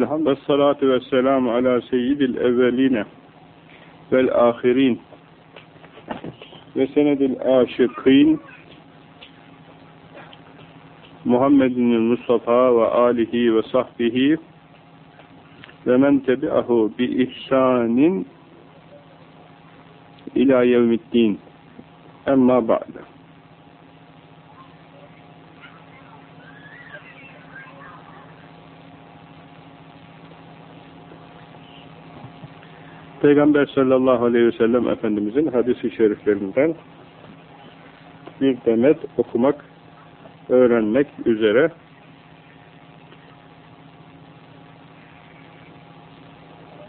de biliyorsun. Elhamdülillah salatu ve selamu ala seyyidil evveline vel ahirin ve senedil aşıkîn Muhammedin Mustafa ve alihi ve sahbihi ve Peygamber sallallahu aleyhi ve sellem Efendimizin hadisi şeriflerinden bir demet okumak, öğrenmek üzere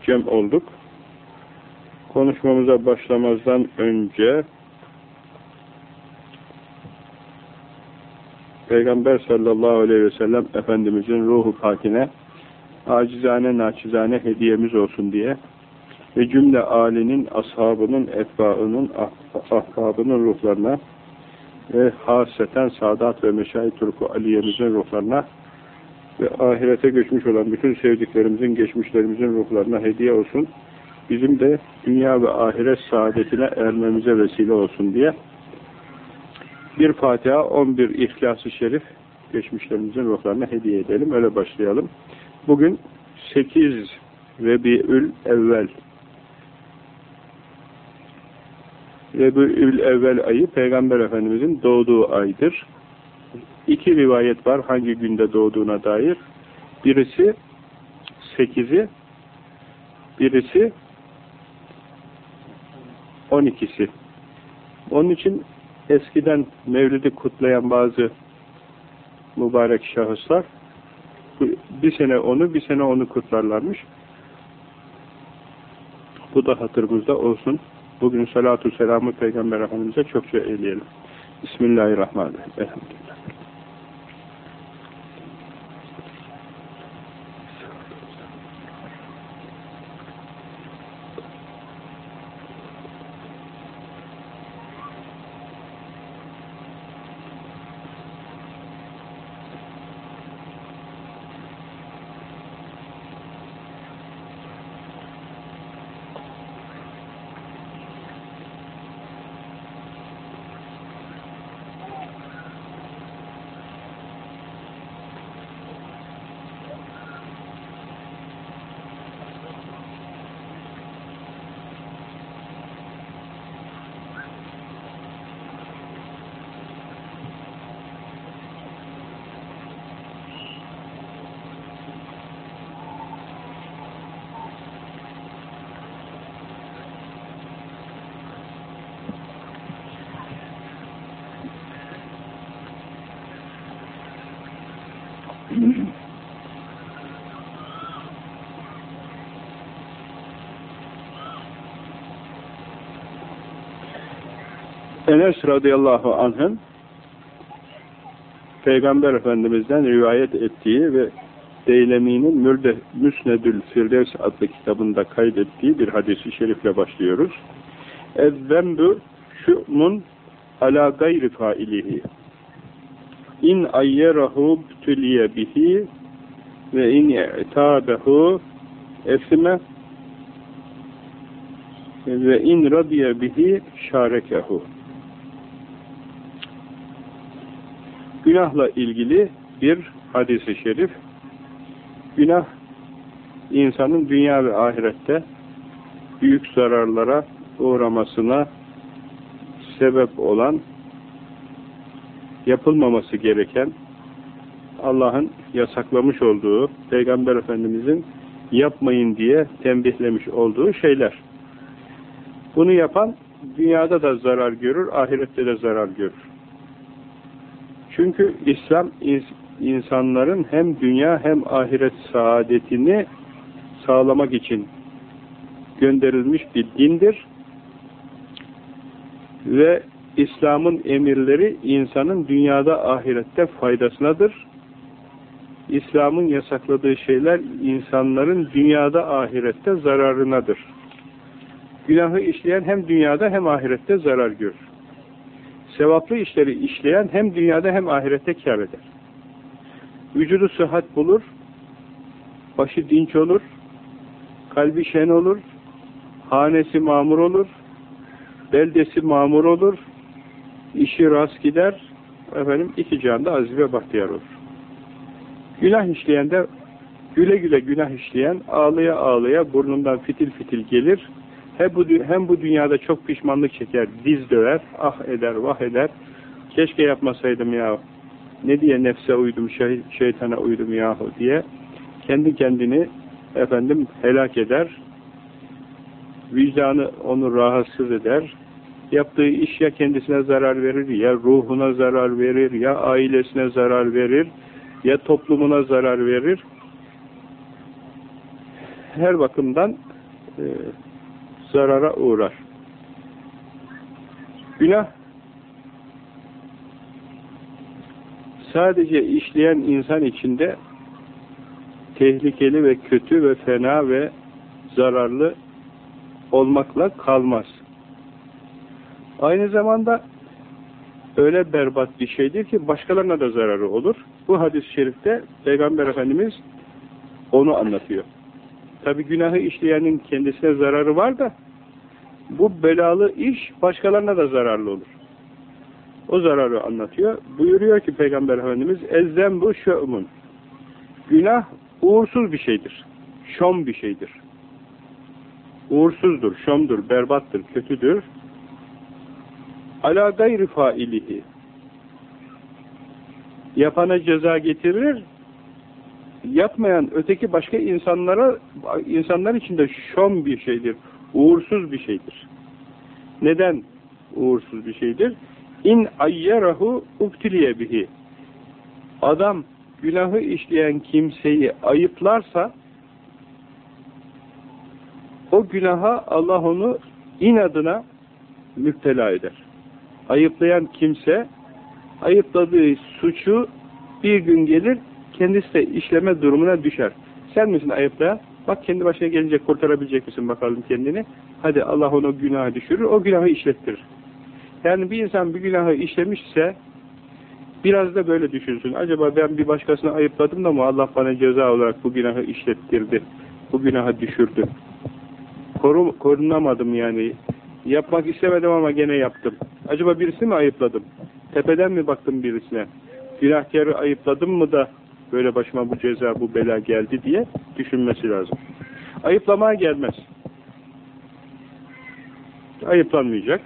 cem olduk. Konuşmamıza başlamazdan önce Peygamber sallallahu aleyhi ve sellem Efendimizin ruhu pakine acizane naçizane hediyemiz olsun diye ve cümle âlinin, ashabının, etbaının, ah, ahbabının ruhlarına ve hasreten Sadat ve Meşahit Turku Aliye'mizin ruhlarına ve ahirete göçmüş olan bütün sevdiklerimizin, geçmişlerimizin ruhlarına hediye olsun. Bizim de dünya ve ahiret saadetine ermemize vesile olsun diye bir Fatiha, 11 İhlas-ı Şerif geçmişlerimizin ruhlarına hediye edelim. Öyle başlayalım. Bugün 8 Rebiül Evvel Rebiül Evvel ayı Peygamber Efendimizin doğduğu aydır. İki rivayet var hangi günde doğduğuna dair. Birisi 8'i, birisi 12'si. Onun için eskiden Mevlid'i kutlayan bazı mübarek şahıslar bir sene onu, bir sene onu kutlarlarmış. Bu da hatırımızda olsun. Bugün salatu selamı Peygamber Efendimiz'e çokça eyleyelim. Bismillahirrahmanirrahim. Enes radıyallahu anh'ın Peygamber Efendimiz'den rivayet ettiği ve Deylemi'nin Mürde, Müsnedül Firdevs adlı kitabında kaydettiği bir hadisi şerifle başlıyoruz. Ezzembü şu'mun ala gayri failihi. İn ayyerahu tüliye bihi ve in i'tabehu esime ve in radiye bihi şarekehu. Günahla ilgili bir hadis-i şerif. Günah insanın dünya ve ahirette büyük zararlara uğramasına sebep olan yapılmaması gereken Allah'ın yasaklamış olduğu Peygamber Efendimizin yapmayın diye tembihlemiş olduğu şeyler. Bunu yapan dünyada da zarar görür, ahirette de zarar görür. Çünkü İslam insanların hem dünya hem ahiret saadetini sağlamak için gönderilmiş bir dindir. Ve İslam'ın emirleri insanın dünyada ahirette faydasınadır. İslam'ın yasakladığı şeyler insanların dünyada ahirette zararınadır. Günahı işleyen hem dünyada hem ahirette zarar görür. Sevaplı işleri işleyen hem dünyada hem ahirette kâr eder. Vücudu sıhhat bulur, başı dinç olur, kalbi şen olur, hanesi mamur olur, beldesi mamur olur, işi rast gider, efendim iki canda aziz ve bahtiyar olur. Günah işleyen de güle güle günah işleyen ağlaya ağlaya burnundan fitil fitil gelir. Hem bu, hem bu dünyada çok pişmanlık çeker, diz döver, ah eder, vah eder. Keşke yapmasaydım ya. Ne diye nefse uydum, şey, şeytana uydum yahu diye. Kendi kendini efendim helak eder. Vicdanı onu rahatsız eder. Yaptığı iş ya kendisine zarar verir, ya ruhuna zarar verir, ya ailesine zarar verir, ya toplumuna zarar verir. Her bakımdan e, zarara uğrar. Günah sadece işleyen insan içinde tehlikeli ve kötü ve fena ve zararlı olmakla kalmaz. Aynı zamanda öyle berbat bir şeydir ki başkalarına da zararı olur. Bu hadis-i şerifte Peygamber Efendimiz onu anlatıyor. Tabi günahı işleyenin kendisine zararı var da bu belalı iş başkalarına da zararlı olur. O zararı anlatıyor. Buyuruyor ki Peygamber Efendimiz ezzem bu şö'mun. Günah uğursuz bir şeydir. Şom bir şeydir. Uğursuzdur, şomdur, berbattır, kötüdür. Ala gayri failihi. Yapana ceza getirir, yapmayan öteki başka insanlara insanlar için de şom bir şeydir. Uğursuz bir şeydir. Neden uğursuz bir şeydir? İn ayyerahu ubtiliye bihi. Adam günahı işleyen kimseyi ayıplarsa o günaha Allah onu inadına müptela eder. Ayıplayan kimse ayıpladığı suçu bir gün gelir kendisi de işleme durumuna düşer. Sen misin ayıplayan? Bak kendi başına gelince kurtarabilecek misin bakalım kendini? Hadi Allah onu günaha düşürür, o günahı işlettirir. Yani bir insan bir günahı işlemişse biraz da böyle düşünsün. Acaba ben bir başkasını ayıpladım da mı Allah bana ceza olarak bu günahı işlettirdi, bu günaha düşürdü. Koru, korunamadım yani. Yapmak istemedim ama gene yaptım. Acaba birisini mi ayıpladım? Tepeden mi baktım birisine? Günahkarı ayıpladım mı da böyle başıma bu ceza, bu bela geldi diye düşünmesi lazım. Ayıplamaya gelmez. Ayıplanmayacak.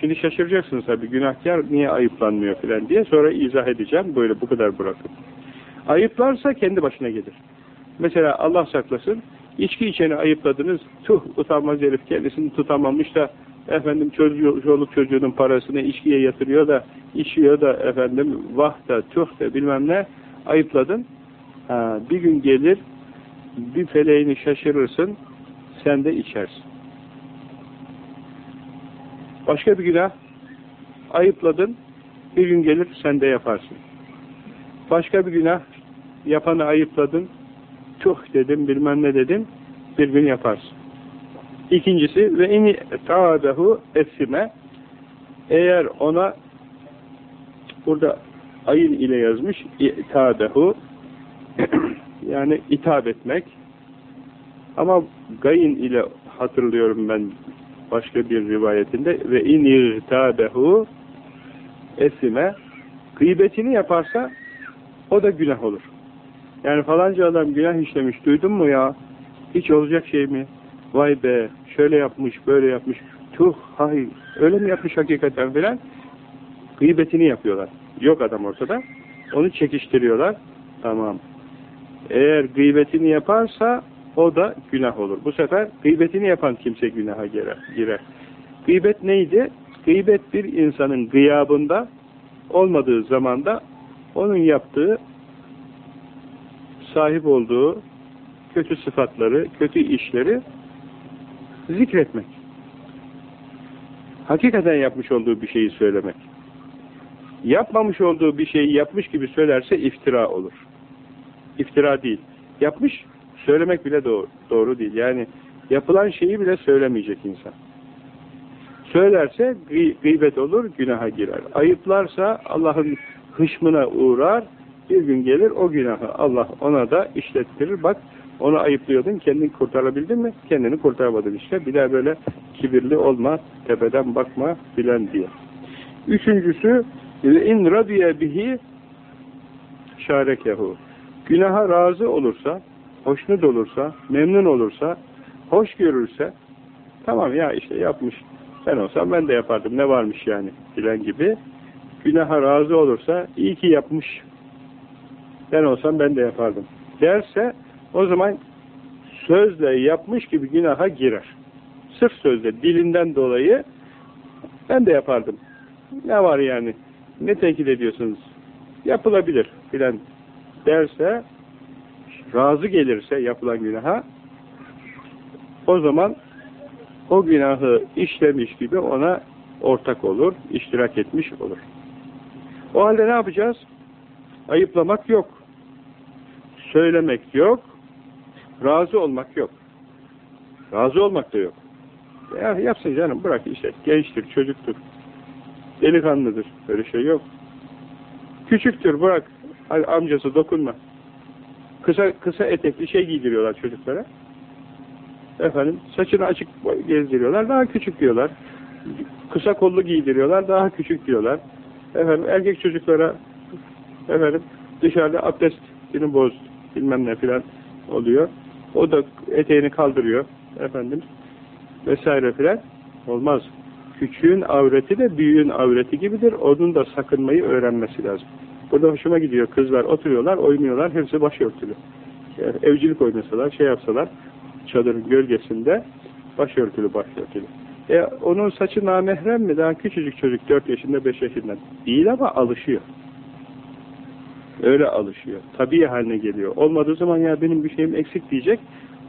Şimdi şaşıracaksınız tabi günahkar niye ayıplanmıyor filan diye sonra izah edeceğim böyle bu kadar bırakın. Ayıplarsa kendi başına gelir. Mesela Allah saklasın içki içeni ayıpladınız tuh utanmaz herif kendisini tutamamış da efendim çocuğu, çoluk çocuğunun parasını içkiye yatırıyor da içiyor da efendim vah da tuh da bilmem ne ayıpladın. Ha, bir gün gelir bir feleğini şaşırırsın sen de içersin. Başka bir günah ayıpladın bir gün gelir sen de yaparsın. Başka bir günah yapanı ayıpladın. Tuh dedim bilmem ne dedim. Bir gün yaparsın. İkincisi ve ini ta'adehu esime eğer ona burada ayın ile yazmış ta'adehu yani itap etmek ama gayin ile hatırlıyorum ben başka bir rivayetinde ve in irtabehu esime gıybetini yaparsa o da günah olur. Yani falanca adam günah işlemiş duydun mu ya? Hiç olacak şey mi? Vay be şöyle yapmış böyle yapmış. Tuh hay öyle mi yapmış hakikaten filan? Gıybetini yapıyorlar. Yok adam ortada. Onu çekiştiriyorlar. Tamam. Eğer gıybetini yaparsa o da günah olur. Bu sefer gıybetini yapan kimse günaha girer. Gıybet neydi? Gıybet bir insanın gıyabında olmadığı zamanda onun yaptığı sahip olduğu kötü sıfatları, kötü işleri zikretmek. Hakikaten yapmış olduğu bir şeyi söylemek. Yapmamış olduğu bir şeyi yapmış gibi söylerse iftira olur. İftira değil. Yapmış, söylemek bile doğru, doğru değil. Yani yapılan şeyi bile söylemeyecek insan. Söylerse gıy gıybet olur, günaha girer. Ayıplarsa Allah'ın hışmına uğrar, bir gün gelir o günahı Allah ona da işlettirir. Bak onu ayıplıyordun, kendini kurtarabildin mi? Kendini kurtaramadın işte. Bir daha böyle kibirli olma, tepeden bakma filan diye. Üçüncüsü in radiye bihi şarekehu. Günaha razı olursa, hoşnut olursa, memnun olursa, hoş görürse, tamam ya işte yapmış, ben olsam ben de yapardım, ne varmış yani filan gibi. Günaha razı olursa, iyi ki yapmış, ben olsam ben de yapardım derse, o zaman sözle yapmış gibi günaha girer. Sırf sözle, dilinden dolayı ben de yapardım. Ne var yani? Ne tenkit ediyorsunuz? Yapılabilir filan derse, razı gelirse yapılan günaha, o zaman o günahı işlemiş gibi ona ortak olur, iştirak etmiş olur. O halde ne yapacağız? Ayıplamak yok. Söylemek yok. Razı olmak yok. Razı olmak da yok. Ya yapsın canım bırak işte gençtir, çocuktur. Delikanlıdır. Böyle şey yok. Küçüktür bırak. Amcası dokunma. Kısa kısa etekli şey giydiriyorlar çocuklara. Efendim saçını açık gezdiriyorlar. Daha küçük diyorlar. Kısa kollu giydiriyorlar. Daha küçük diyorlar. Efendim erkek çocuklara efendim dışarıda abdestini boz bilmem ne filan oluyor. O da eteğini kaldırıyor. Efendim vesaire filan. Olmaz. Küçüğün avreti de büyüğün avreti gibidir. Onun da sakınmayı öğrenmesi lazım. Burada hoşuma gidiyor. Kızlar oturuyorlar, oynuyorlar. Hepsi başörtülü. Evcilik oynasalar, şey yapsalar çadırın gölgesinde başörtülü başörtülü. E, onun saçı namahrem mi? Daha küçücük çocuk 4 yaşında 5 yaşında. Değil ama alışıyor. Öyle alışıyor. Tabii haline geliyor. Olmadığı zaman ya benim bir şeyim eksik diyecek.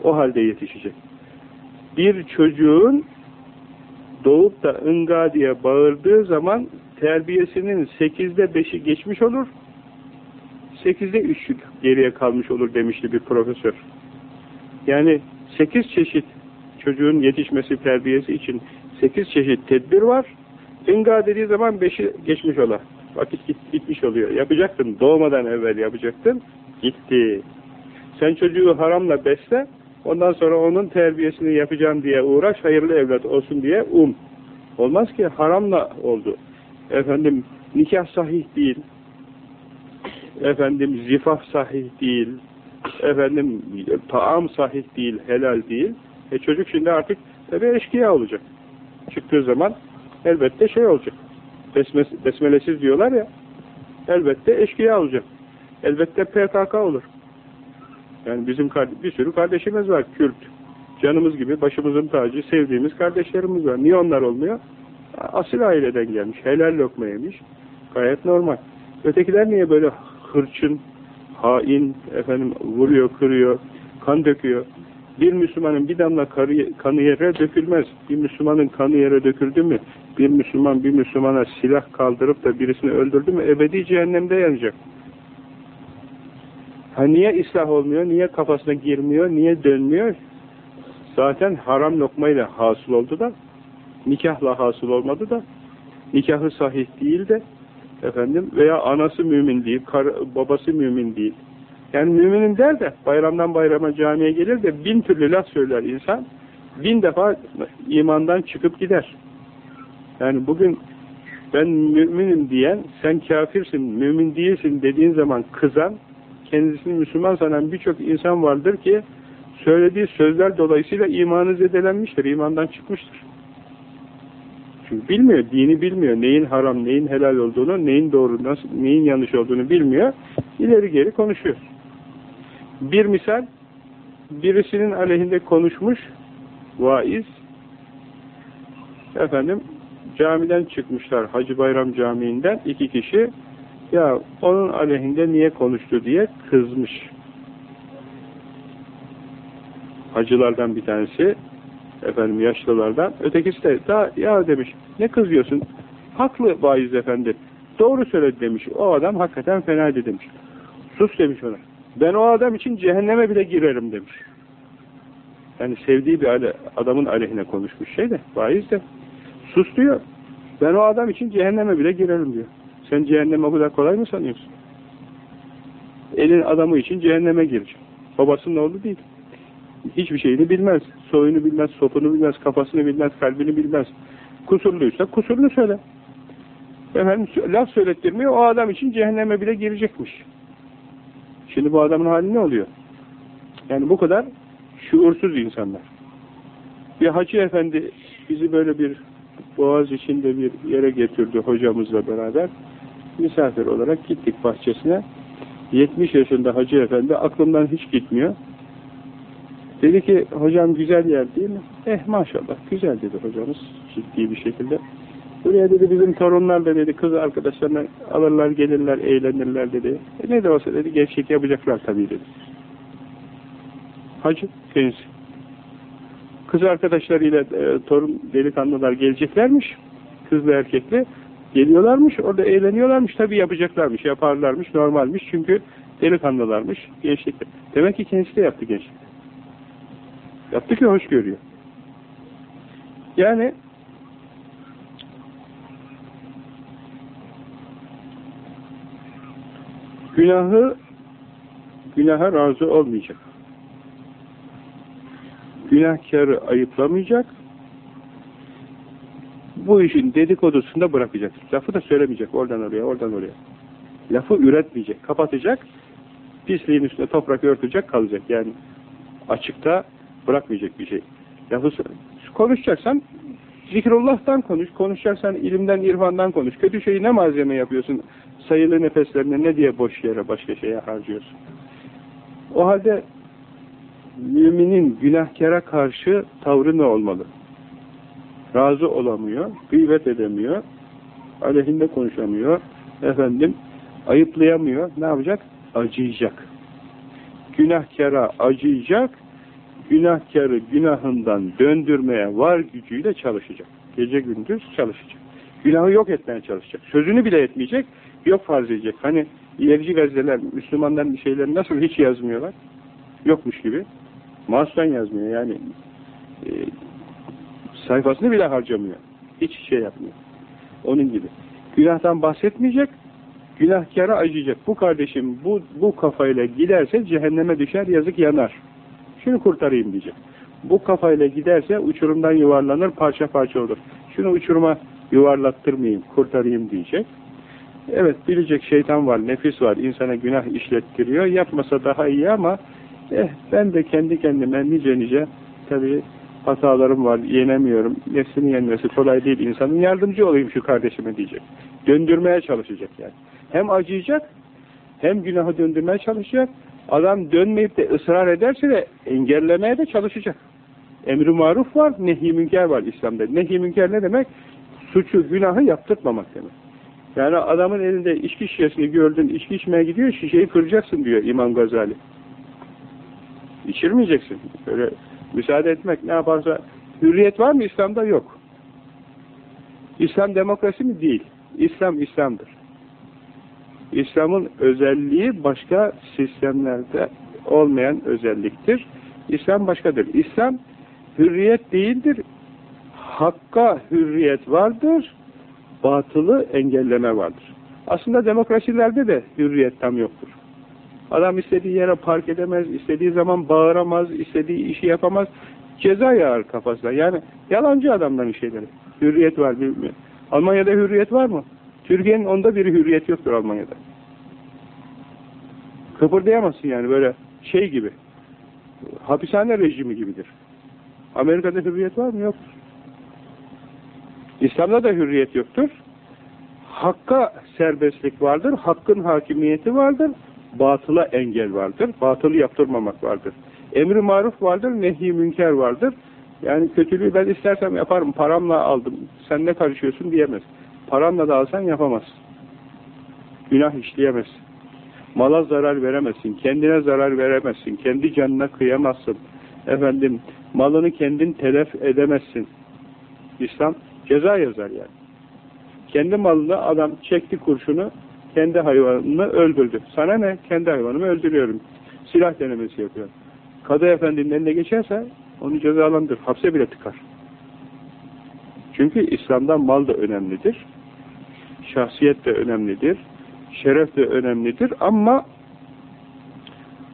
O halde yetişecek. Bir çocuğun doğup da ınga diye bağırdığı zaman terbiyesinin 8'de 5'i geçmiş olur. 8'de 3'lük geriye kalmış olur demişti bir profesör. Yani 8 çeşit çocuğun yetişmesi terbiyesi için 8 çeşit tedbir var. İnga dediği zaman 5'i geçmiş ola. Vakit git, gitmiş oluyor. Yapacaktın. Doğmadan evvel yapacaktın. Gitti. Sen çocuğu haramla besle. Ondan sonra onun terbiyesini yapacağım diye uğraş. Hayırlı evlat olsun diye um. Olmaz ki haramla oldu. Efendim nikah sahih değil. Efendim zifaf sahih değil. Efendim taam sahih değil, helal değil. E çocuk şimdi artık tabi eşkıya olacak. Çıktığı zaman elbette şey olacak. Besmes, besmelesiz diyorlar ya. Elbette eşkıya olacak. Elbette PKK olur. Yani bizim bir sürü kardeşimiz var. Kürt. Canımız gibi başımızın tacı sevdiğimiz kardeşlerimiz var. Niye onlar olmuyor? Asil aileden gelmiş. Helal lokma yemiş. Gayet normal. Ötekiler niye böyle hırçın, hain, efendim vuruyor, kırıyor, kan döküyor? Bir Müslümanın bir damla kanı yere dökülmez. Bir Müslümanın kanı yere döküldü mü, bir Müslüman bir Müslümana silah kaldırıp da birisini öldürdü mü ebedi cehennemde yanacak. Ha niye ıslah olmuyor, niye kafasına girmiyor, niye dönmüyor? Zaten haram lokmayla hasıl oldu da, nikahla hasıl olmadı da, nikahı sahih değil de, efendim veya anası mümin değil, kar, babası mümin değil. Yani müminim der de bayramdan bayrama camiye gelir de bin türlü laf söyler insan. Bin defa imandan çıkıp gider. Yani bugün ben müminim diyen, sen kafirsin, mümin değilsin dediğin zaman kızan, kendisini Müslüman sanan birçok insan vardır ki söylediği sözler dolayısıyla imanı zedelenmiştir, imandan çıkmıştır. Çünkü bilmiyor, dini bilmiyor. Neyin haram, neyin helal olduğunu, neyin doğru, nasıl, neyin yanlış olduğunu bilmiyor. İleri geri konuşuyor. Bir misal, birisinin aleyhinde konuşmuş, vaiz, efendim, camiden çıkmışlar, Hacı Bayram Camii'nden iki kişi, ya onun aleyhinde niye konuştu diye kızmış. Hacılardan bir tanesi, efendim yaşlılardan, ötekisi de daha ya demiş, ne kızıyorsun? Haklı vaiz efendi, doğru söyledi demiş, o adam hakikaten fenaydı demiş. Sus demiş ona. Ben o adam için cehenneme bile girerim demiş. Yani sevdiği bir adamın aleyhine konuşmuş şey de, vaiz de. Sus diyor. Ben o adam için cehenneme bile girerim diyor. Sen cehenneme o kadar kolay mı sanıyorsun? Elin adamı için cehenneme girecek. Babasının oğlu değil. Hiçbir şeyini bilmez. Soyunu bilmez, sopunu bilmez, kafasını bilmez, kalbini bilmez. Kusurluysa kusurlu söyle. Efendim laf söylettirmiyor, o adam için cehenneme bile girecekmiş. Şimdi bu adamın hali ne oluyor? Yani bu kadar şuursuz insanlar. Bir hacı efendi bizi böyle bir boğaz içinde bir yere getirdi hocamızla beraber. Misafir olarak gittik bahçesine. 70 yaşında hacı efendi aklımdan hiç gitmiyor. Dedi ki hocam güzel yer değil mi? Eh maşallah güzel dedi hocamız ciddi bir şekilde. Buraya dedi bizim torunlar da dedi kız arkadaşlarına alırlar gelirler eğlenirler dedi. E ne de olsa dedi gençlik yapacaklar tabii dedi. Hacı kendisi. Kız arkadaşlarıyla e, torun delikanlılar geleceklermiş. Kızlı erkekli. Geliyorlarmış orada eğleniyorlarmış tabii yapacaklarmış yaparlarmış normalmiş çünkü delikanlılarmış gençlik. Demek ki kendisi de yaptı gençlik. Yaptı ki hoş görüyor. Yani günahı günaha razı olmayacak. Günahkarı ayıplamayacak. Bu işin dedikodusunu da bırakacak. Lafı da söylemeyecek oradan oraya, oradan oraya. Lafı üretmeyecek, kapatacak. Pisliğin üstüne toprak örtecek, kalacak. Yani açıkta bırakmayacak bir şey. Lafı konuşacaksan zikrullah'tan konuş, konuşacaksan ilimden, irfandan konuş. Kötü şeyi ne malzeme yapıyorsun? Sayılı nefeslerini ne diye boş yere başka şeye harcıyorsun? O halde müminin günahkara karşı tavrı ne olmalı? Razı olamıyor, gıybet edemiyor, aleyhinde konuşamıyor, efendim ayıplayamıyor. Ne yapacak? Acıyacak. Günahkara acıyacak, günahkarı günahından döndürmeye var gücüyle çalışacak. Gece gündüz çalışacak. Günahı yok etmeye çalışacak. Sözünü bile etmeyecek, yok farz edecek. Hani ilerici gazeteler, Müslümanların şeyleri nasıl hiç yazmıyorlar? Yokmuş gibi. Mahsustan yazmıyor yani. E, sayfasını bile harcamıyor. Hiç şey yapmıyor. Onun gibi. Günahtan bahsetmeyecek, günahkara acıyacak. Bu kardeşim bu, bu kafayla giderse cehenneme düşer, yazık yanar. Şunu kurtarayım diyecek. Bu kafayla giderse uçurumdan yuvarlanır, parça parça olur. Şunu uçuruma yuvarlattırmayayım, kurtarayım diyecek. Evet bilecek şeytan var, nefis var, insana günah işlettiriyor. Yapmasa daha iyi ama eh ben de kendi kendime nice nice tabii hatalarım var, yenemiyorum. Nefsini yenmesi kolay değil insanın. Yardımcı olayım şu kardeşime diyecek. Döndürmeye çalışacak yani. Hem acıyacak, hem günahı döndürmeye çalışacak. Adam dönmeyip de ısrar ederse de engellemeye de çalışacak. Emri maruf var, nehi münker var İslam'da. Nehi münker ne demek? Suçu, günahı yaptırtmamak demek. Yani adamın elinde içki şişesini gördün, içki içmeye gidiyor, şişeyi kıracaksın diyor İmam Gazali. İçirmeyeceksin. Böyle müsaade etmek ne yaparsa. Hürriyet var mı İslam'da? Yok. İslam demokrasi mi? Değil. İslam İslam'dır. İslam'ın özelliği başka sistemlerde olmayan özelliktir. İslam başkadır. İslam hürriyet değildir. Hakka hürriyet vardır. Batılı engelleme vardır. Aslında demokrasilerde de hürriyet tam yoktur. Adam istediği yere park edemez, istediği zaman bağıramaz, istediği işi yapamaz. Ceza yağar kafasına. Yani yalancı adamların şeyleri. Hürriyet var. bilmiyor. Almanya'da hürriyet var mı? Türkiye'nin onda biri hürriyet yoktur Almanya'da. Kıpırdayamazsın yani böyle şey gibi. Hapishane rejimi gibidir. Amerika'da hürriyet var mı? Yoktur. İslam'da da hürriyet yoktur. Hakka serbestlik vardır. Hakkın hakimiyeti vardır. Batıla engel vardır. Batılı yaptırmamak vardır. Emri maruf vardır. Nehi münker vardır. Yani kötülüğü ben istersem yaparım. Paramla aldım. Sen ne karışıyorsun diyemez. Paranla da alsan yapamazsın. Günah işleyemezsin. Mala zarar veremezsin. Kendine zarar veremezsin. Kendi canına kıyamazsın. Efendim malını kendin telef edemezsin. İslam ceza yazar yani. Kendi malını adam çekti kurşunu kendi hayvanını öldürdü. Sana ne? Kendi hayvanımı öldürüyorum. Silah denemesi yapıyor. Kadı efendinin eline geçerse onu cezalandır. Hapse bile tıkar. Çünkü İslam'da mal da önemlidir. Şahsiyet de önemlidir. Şeref de önemlidir ama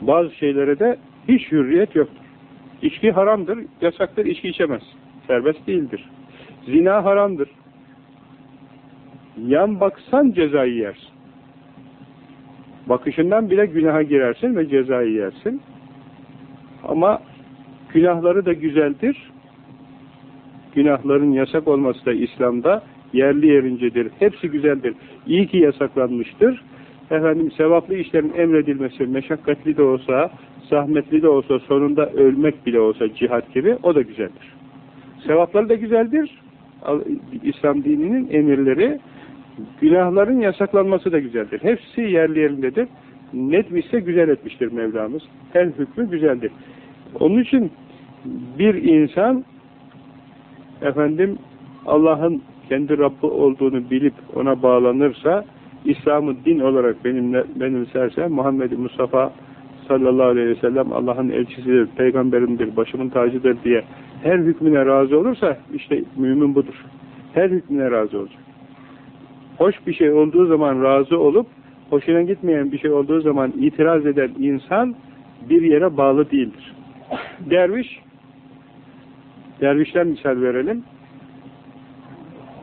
bazı şeylere de hiç hürriyet yoktur. İçki haramdır, yasaktır, içki içemez. Serbest değildir. Zina haramdır. Yan baksan cezayı yersin. Bakışından bile günaha girersin ve cezayı yersin. Ama günahları da güzeldir. Günahların yasak olması da İslam'da yerli yerincedir. Hepsi güzeldir. İyi ki yasaklanmıştır. Efendim sevaplı işlerin emredilmesi meşakkatli de olsa, zahmetli de olsa, sonunda ölmek bile olsa cihat gibi o da güzeldir. Sevapları da güzeldir. İslam dininin emirleri, günahların yasaklanması da güzeldir. Hepsi yerli yerindedir. Netmişse güzel etmiştir Mevlamız. Her hükmü güzeldir. Onun için bir insan efendim Allah'ın kendi Rabbi olduğunu bilip ona bağlanırsa İslam'ı din olarak benimle, benimserse Muhammed Mustafa sallallahu aleyhi ve sellem Allah'ın elçisidir, peygamberimdir, başımın tacıdır diye her hükmüne razı olursa işte mümin budur. Her hükmüne razı olacak. Hoş bir şey olduğu zaman razı olup hoşuna gitmeyen bir şey olduğu zaman itiraz eden insan bir yere bağlı değildir. Derviş dervişten misal verelim.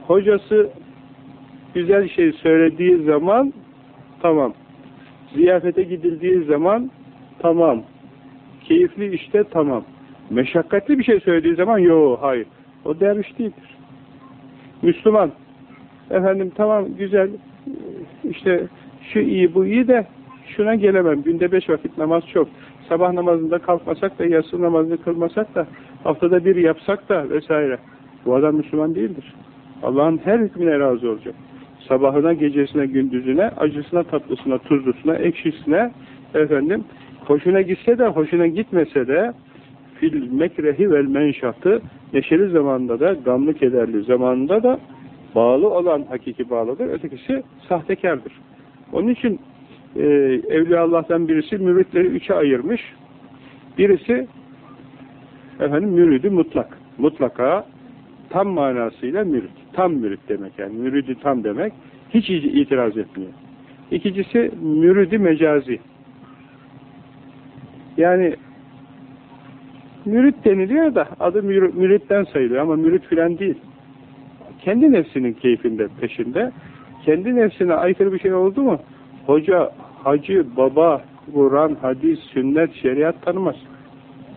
Hocası güzel şey söylediği zaman tamam. Ziyafete gidildiği zaman tamam. Keyifli işte tamam. Meşakkatli bir şey söylediği zaman yo hayır. O derviş değildir. Müslüman. Efendim tamam güzel işte şu iyi bu iyi de şuna gelemem. Günde beş vakit namaz çok. Sabah namazında kalkmasak da yatsı namazını kılmasak da haftada bir yapsak da vesaire. Bu adam Müslüman değildir. Allah'ın her hükmüne razı olacak. Sabahına, gecesine, gündüzüne, acısına, tatlısına, tuzlusuna, ekşisine efendim hoşuna gitse de hoşuna gitmese de fil mekrehi vel menşatı neşeli zamanda da gamlı kederli zamanında da bağlı olan hakiki bağlıdır. Ötekisi sahtekardır. Onun için e, Evliya Allah'tan birisi müritleri üçe ayırmış. Birisi efendim müridi mutlak. Mutlaka tam manasıyla mürit. Tam mürit demek yani. Müridi tam demek. Hiç itiraz etmiyor. İkincisi müridi mecazi. Yani mürit deniliyor da adı müritten sayılıyor ama mürit filan değil. Kendi nefsinin keyfinde, peşinde. Kendi nefsine aykırı bir şey oldu mu hoca, hacı, baba, Kur'an, hadis, sünnet, şeriat tanımaz.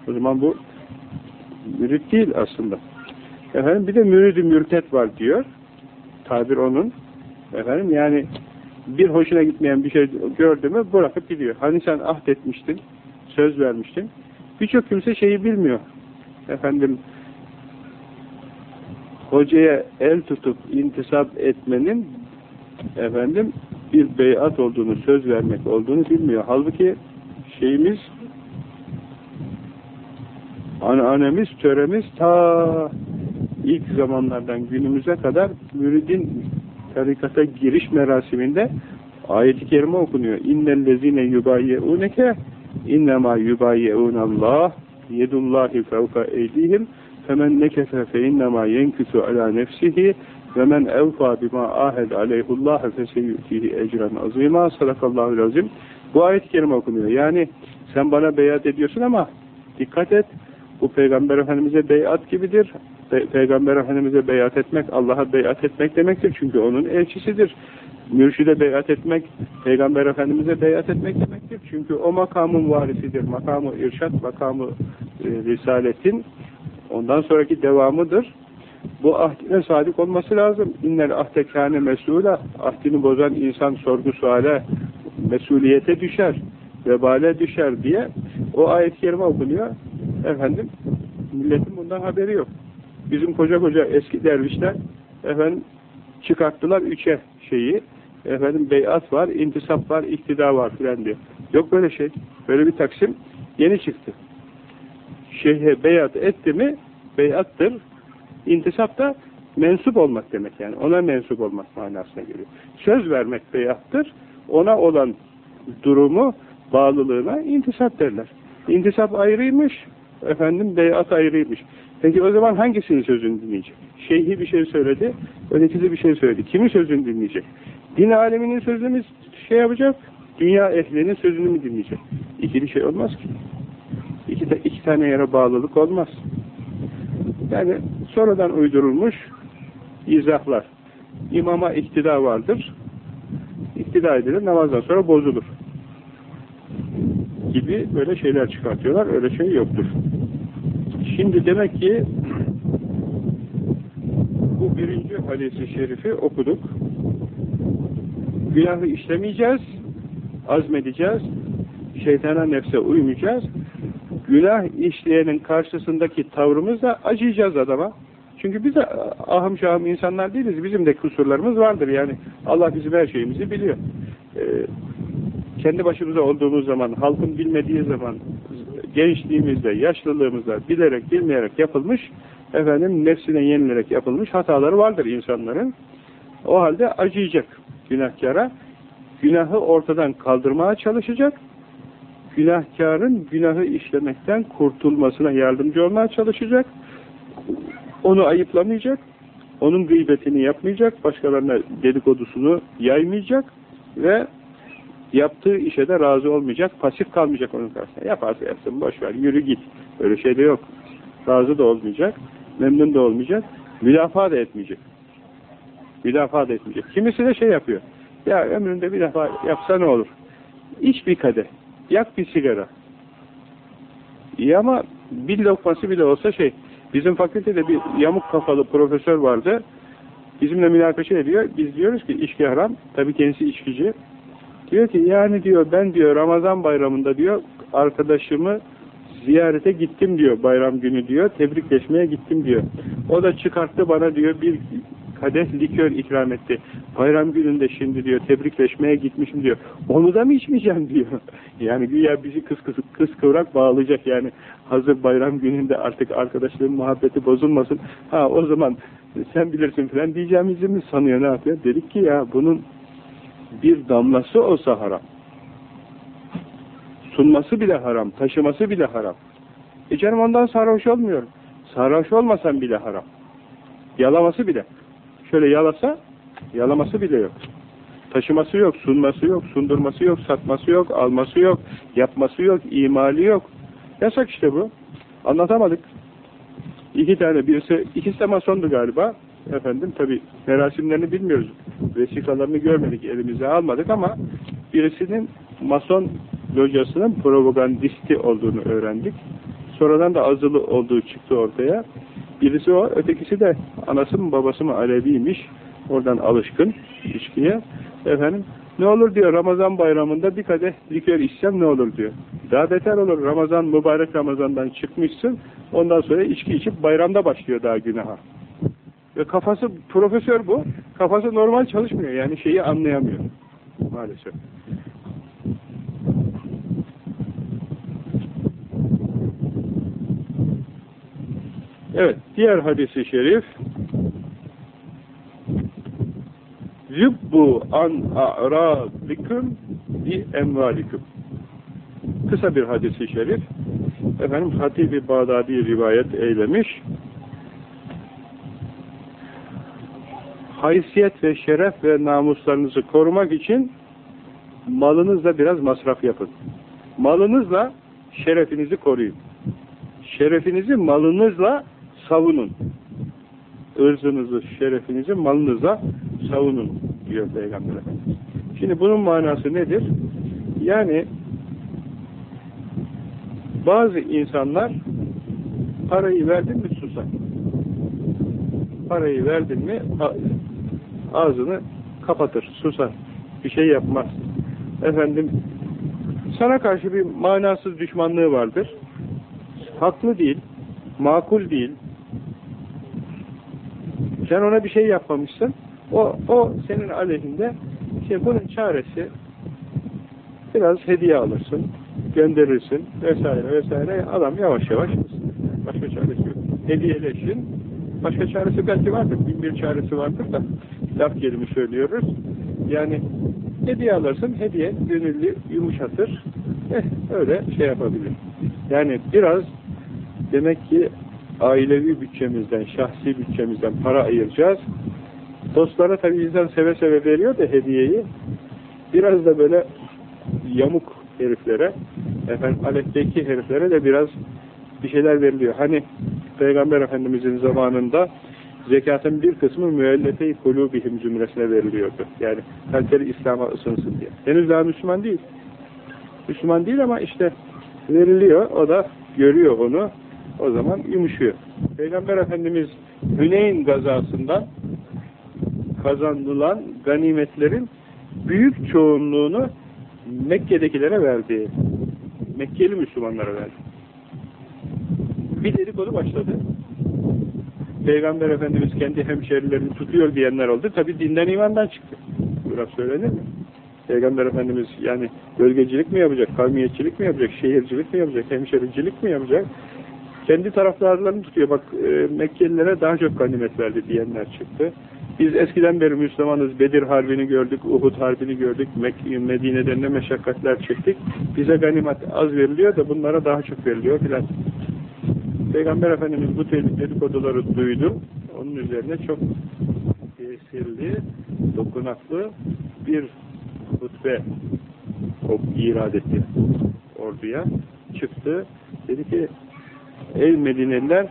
O zaman bu mürit değil aslında. Efendim bir de müridi mürtet var diyor. Tabir onun. Efendim yani bir hoşuna gitmeyen bir şey gördü mü bırakıp gidiyor. Hani sen ahdetmiştin, söz vermiştin. Birçok kimse şeyi bilmiyor. Efendim hocaya el tutup intisap etmenin efendim bir beyat olduğunu, söz vermek olduğunu bilmiyor. Halbuki şeyimiz anneannemiz, töremiz ta ilk zamanlardan günümüze kadar müridin tarikata giriş merasiminde Ayet-i kerime okunuyor. İnnellezine yubayyeuneke innema yubayyeunallah yedullahi fevka eydihim femen nekefe fe innema yenkisu ala nefsihi ve men evfa bima ahed aleyhullah feseyutihi ecran azima sadakallahu lazim. Bu ayet-i kerime okunuyor. Yani sen bana beyat ediyorsun ama dikkat et bu Peygamber Efendimiz'e beyat gibidir. Pe Peygamber Efendimiz'e beyat etmek, Allah'a beyat etmek demektir. Çünkü onun elçisidir. Mürşide beyat etmek, Peygamber Efendimiz'e beyat etmek demektir. Çünkü o makamın varisidir. Makamı irşat, makamı e, risaletin ondan sonraki devamıdır. Bu ahdine sadık olması lazım. İnnel ahtekâne mesûle ahdini bozan insan sorgu suale mesuliyete düşer, vebale düşer diye o ayet-i kerime okunuyor. Efendim, milletin bundan haberi yok. Bizim koca koca eski dervişler efendim çıkarttılar üçe şeyi. Efendim beyat var, intisap var, iktida var filan diyor. Yok böyle şey. Böyle bir taksim yeni çıktı. Şeyhe beyat etti mi beyattır. İntisap da mensup olmak demek yani. Ona mensup olmak manasına geliyor. Söz vermek beyattır. Ona olan durumu, bağlılığına intisap derler. İntisap ayrıymış, efendim beyat ayrıymış. Peki o zaman hangisinin sözünü dinleyecek? Şeyhi bir şey söyledi, ötekisi bir şey söyledi. Kimin sözünü dinleyecek? Din aleminin sözünü şey yapacak, dünya ehlinin sözünü mü dinleyecek? İkili şey olmaz ki. İki, de, iki tane yere bağlılık olmaz. Yani sonradan uydurulmuş izahlar. İmama iktida vardır. İktida edilir, namazdan sonra bozulur. Gibi böyle şeyler çıkartıyorlar. Öyle şey yoktur. Şimdi demek ki bu birinci hadisi şerifi okuduk. Günahı işlemeyeceğiz, azmedeceğiz, şeytana nefse uymayacağız. Günah işleyenin karşısındaki tavrımızla acıyacağız adama. Çünkü biz de ahım şahım insanlar değiliz. Bizim de kusurlarımız vardır. Yani Allah bizim her şeyimizi biliyor. Ee, kendi başımıza olduğumuz zaman, halkın bilmediği zaman, gençliğimizde, yaşlılığımızda bilerek, bilmeyerek yapılmış, efendim nefsine yenilerek yapılmış hataları vardır insanların. O halde acıyacak günahkara. Günahı ortadan kaldırmaya çalışacak. Günahkarın günahı işlemekten kurtulmasına yardımcı olmaya çalışacak. Onu ayıplamayacak. Onun gıybetini yapmayacak. Başkalarına dedikodusunu yaymayacak. Ve yaptığı işe de razı olmayacak. Pasif kalmayacak onun karşısında. Yaparsa yapsın. Boşver. Yürü git. Öyle şey de yok. Razı da olmayacak. Memnun da olmayacak. Müdafaa da etmeyecek. Müdafaa da etmeyecek. Kimisi de şey yapıyor. Ya ömründe bir defa yapsa ne olur? İç bir kadeh. Yak bir sigara. İyi ama bir lokması bile olsa şey, bizim fakültede bir yamuk kafalı profesör vardı. Bizimle münakaşa ediyor. Biz diyoruz ki içki haram. Tabii kendisi içkici. Diyor ki yani diyor ben diyor Ramazan bayramında diyor arkadaşımı ziyarete gittim diyor bayram günü diyor. Tebrikleşmeye gittim diyor. O da çıkarttı bana diyor bir kadeh likör ikram etti. Bayram gününde şimdi diyor tebrikleşmeye gitmişim diyor. Onu da mı içmeyeceğim diyor. Yani güya bizi kız kız, kız kıvrak bağlayacak yani. Hazır bayram gününde artık arkadaşlığın muhabbeti bozulmasın. Ha o zaman sen bilirsin falan diyeceğimizi mi sanıyor ne yapıyor? Dedik ki ya bunun bir damlası olsa haram. Sunması bile haram, taşıması bile haram. E canım ondan sarhoş olmuyorum. Sarhoş olmasan bile haram. Yalaması bile. Şöyle yalasa, yalaması bile yok. Taşıması yok, sunması yok, sundurması yok, satması yok, alması yok, yapması yok, imali yok. Yasak işte bu. Anlatamadık. İki tane, birisi, ikisi de masondu galiba. Efendim tabi merasimlerini bilmiyoruz. Vesikalarını görmedik, elimize almadık ama birisinin mason locasının propagandisti olduğunu öğrendik. Sonradan da azılı olduğu çıktı ortaya. Birisi o, ötekisi de anası mı babası mı Aleviymiş. Oradan alışkın içkiye. Efendim ne olur diyor Ramazan bayramında bir kadeh likör içsem ne olur diyor. Daha beter olur. Ramazan mübarek Ramazan'dan çıkmışsın. Ondan sonra içki içip bayramda başlıyor daha günaha. Ve kafası profesör bu. Kafası normal çalışmıyor. Yani şeyi anlayamıyor. Maalesef. Evet. Diğer hadisi şerif zübbu an a'radikum bi emvalikum. Kısa bir hadisi şerif. Efendim Hatib-i Bağdadi rivayet eylemiş. Haysiyet ve şeref ve namuslarınızı korumak için malınızla biraz masraf yapın. Malınızla şerefinizi koruyun. Şerefinizi malınızla savunun. Irzınızı, şerefinizi malınızla savunun diyor Peygamber Efendimiz. Şimdi bunun manası nedir? Yani bazı insanlar parayı verdin mi susar. Parayı verdin mi ağzını kapatır, susar. Bir şey yapmaz. Efendim sana karşı bir manasız düşmanlığı vardır. Haklı değil, makul değil. Sen ona bir şey yapmamışsın. O, o senin aleyhinde. İşte bunun çaresi biraz hediye alırsın, gönderirsin vesaire vesaire. Adam yavaş yavaş başka çaresi yok. Hediyeleşin. Başka çaresi belki vardır. Bin bir çaresi vardır da laf gelimi söylüyoruz. Yani hediye alırsın. Hediye gönüllü yumuşatır. Eh, öyle şey yapabilir. Yani biraz demek ki ailevi bütçemizden, şahsi bütçemizden para ayıracağız. Dostlara tabii insan seve seve veriyor da hediyeyi. Biraz da böyle yamuk heriflere, efendim aletteki heriflere de biraz bir şeyler veriliyor. Hani Peygamber Efendimizin zamanında zekatın bir kısmı müellefe-i kulubihim cümlesine veriliyordu. Yani kaliteli İslam'a ısınsın diye. Henüz daha Müslüman değil. Müslüman değil ama işte veriliyor. O da görüyor onu. O zaman yumuşuyor. Peygamber Efendimiz Hüneyn gazasından kazanılan ganimetlerin büyük çoğunluğunu Mekke'dekilere verdi. Mekkeli Müslümanlara verdi. Bir dedikodu başladı. Peygamber Efendimiz kendi hemşerilerini tutuyor diyenler oldu. Tabi dinden imandan çıktı. Burası söylenir mi? Peygamber Efendimiz yani bölgecilik mi yapacak, kavmiyetçilik mi yapacak, şehircilik mi yapacak, hemşericilik mi yapacak? Kendi taraftarlarını tutuyor. Bak e, Mekkelilere daha çok ganimet verdi diyenler çıktı. Biz eskiden beri Müslümanız. Bedir Harbi'ni gördük, Uhud Harbi'ni gördük. Medine'den ne meşakkatler çektik. Bize ganimet az veriliyor da bunlara daha çok veriliyor filan. Peygamber Efendimiz bu dedikoduları duydu. Onun üzerine çok tesirli, dokunaklı bir hutbe irad etti orduya. Çıktı. Dedi ki ey Medineliler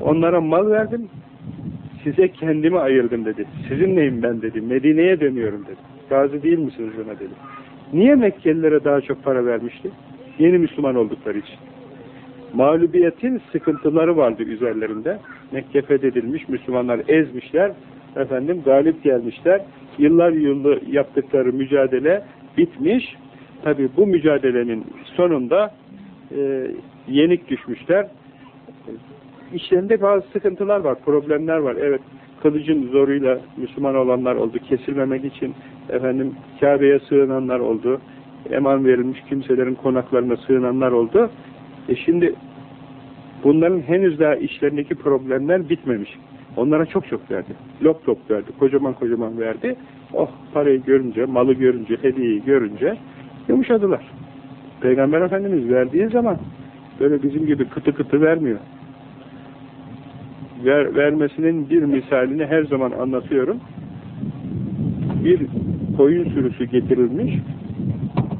onlara mal verdim size kendimi ayırdım dedi. Sizin neyim ben dedi. Medine'ye dönüyorum dedi. Gazi değil misiniz ona dedi. Niye Mekkelilere daha çok para vermişti? Yeni Müslüman oldukları için. Mağlubiyetin sıkıntıları vardı üzerlerinde. Mekke fethedilmiş, Müslümanlar ezmişler. Efendim galip gelmişler. Yıllar yılı yaptıkları mücadele bitmiş. Tabi bu mücadelenin sonunda e, yenik düşmüşler. İşlerinde bazı sıkıntılar var, problemler var. Evet, kılıcın zoruyla Müslüman olanlar oldu. Kesilmemek için efendim Kabe'ye sığınanlar oldu. Eman verilmiş kimselerin konaklarına sığınanlar oldu. E şimdi bunların henüz daha işlerindeki problemler bitmemiş. Onlara çok çok verdi. Lop lop verdi. Kocaman kocaman verdi. Oh parayı görünce, malı görünce, hediyeyi görünce yumuşadılar. Peygamber Efendimiz verdiği zaman böyle bizim gibi kıtı kıtı vermiyor. Ver, vermesinin bir misalini her zaman anlatıyorum. Bir koyun sürüsü getirilmiş.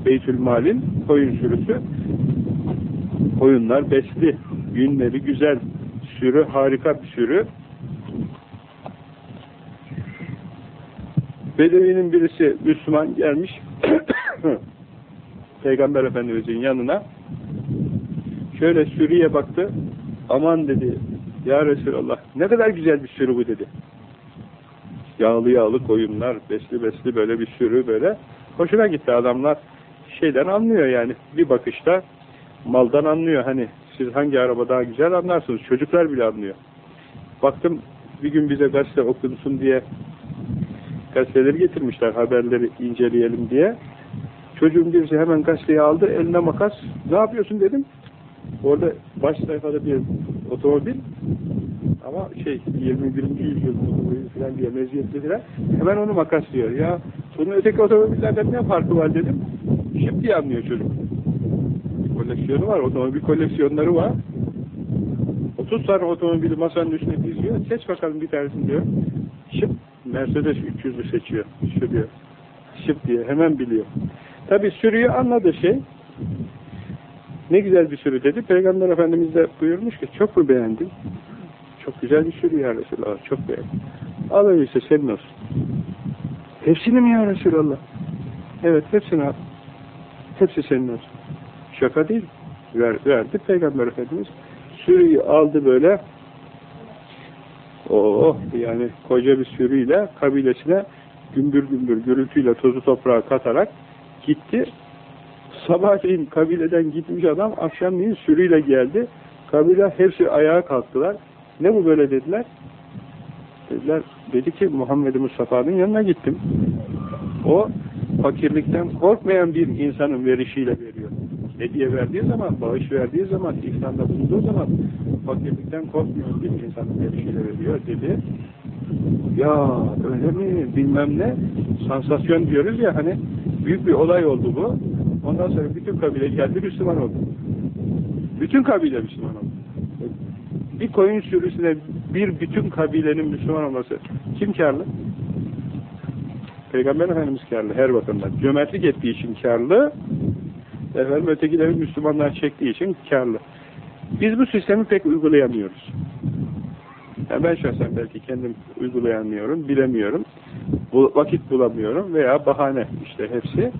Beytülmal'in koyun sürüsü. Koyunlar besli, günleri güzel, sürü harika bir sürü. Bedevinin birisi Müslüman gelmiş Peygamber Efendimizin yanına şöyle sürüye baktı aman dedi ya Resulallah ne kadar güzel bir sürü bu dedi. Yağlı yağlı koyunlar, besli besli böyle bir sürü böyle. Hoşuna gitti adamlar. Şeyden anlıyor yani. Bir bakışta maldan anlıyor. Hani siz hangi araba daha güzel anlarsınız. Çocuklar bile anlıyor. Baktım bir gün bize gazete okunsun diye gazeteleri getirmişler haberleri inceleyelim diye. Çocuğun birisi hemen gazeteyi aldı eline makas. Ne yapıyorsun dedim. Orada baş sayfada bir otomobil ama şey 21. yüzyıl otomobili falan diye meziyetlediler. Hemen onu makaslıyor. Ya bunun öteki otomobillerden ne farkı var dedim. Şimdi anlıyor çocuk. Koleksiyonu var, otomobil koleksiyonları var. 30 tane otomobili masanın üstüne diziyor. Seç bakalım bir tanesini diyor. Şıp Mercedes 300'ü seçiyor. Diyor. Şıp diye hemen biliyor. Tabi sürüyü anladı şey. Ne güzel bir sürü dedi. Peygamber Efendimiz de buyurmuş ki çok mu beğendin? Çok güzel bir sürü ya Resulallah. Çok beğendim. Al öyleyse senin olsun. Hepsini mi ya Resulallah? Evet hepsini al. Hepsi senin olsun. Şaka değil. Ver, verdi Peygamber Efendimiz. Sürüyü aldı böyle. Oh yani koca bir sürüyle kabilesine gümbür gümbür gürültüyle tozu toprağa katarak gitti. Sabahleyin kabileden gitmiş adam akşamleyin sürüyle geldi. Kabile hepsi ayağa kalktılar. Ne bu böyle dediler? Dediler, dedi ki Muhammed Mustafa'nın yanına gittim. O fakirlikten korkmayan bir insanın verişiyle veriyor. Hediye verdiği zaman, bağış verdiği zaman, ihsanda bulunduğu zaman fakirlikten korkmayan bir insanın verişiyle veriyor dedi. Ya öyle mi bilmem ne sansasyon diyoruz ya hani büyük bir olay oldu bu. Ondan sonra bütün kabile geldi Müslüman oldu. Bütün kabile Müslüman oldu. Bir koyun sürüsüne bir bütün kabilenin Müslüman olması kim karlı? Peygamber Efendimiz karlı her bakımdan. Cömertlik ettiği için karlı. Efendim ötekilerin Müslümanlar çektiği için karlı. Biz bu sistemi pek uygulayamıyoruz. Yani ben şahsen belki kendim uygulayamıyorum, bilemiyorum. Bu, vakit bulamıyorum veya bahane işte hepsi.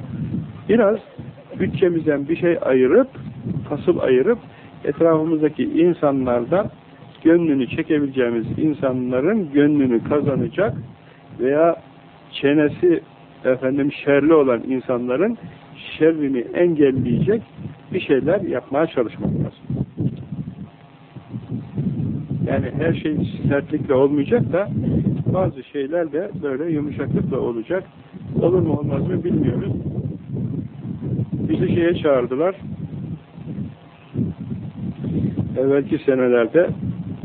Biraz bütçemizden bir şey ayırıp, fasıl ayırıp etrafımızdaki insanlardan gönlünü çekebileceğimiz insanların gönlünü kazanacak veya çenesi efendim şerli olan insanların şerrini engelleyecek bir şeyler yapmaya çalışmak lazım. Yani her şey sertlikle olmayacak da bazı şeyler de böyle yumuşaklıkla olacak. Olur mu olmaz mı bilmiyoruz. Bizi şeye çağırdılar. Evvelki senelerde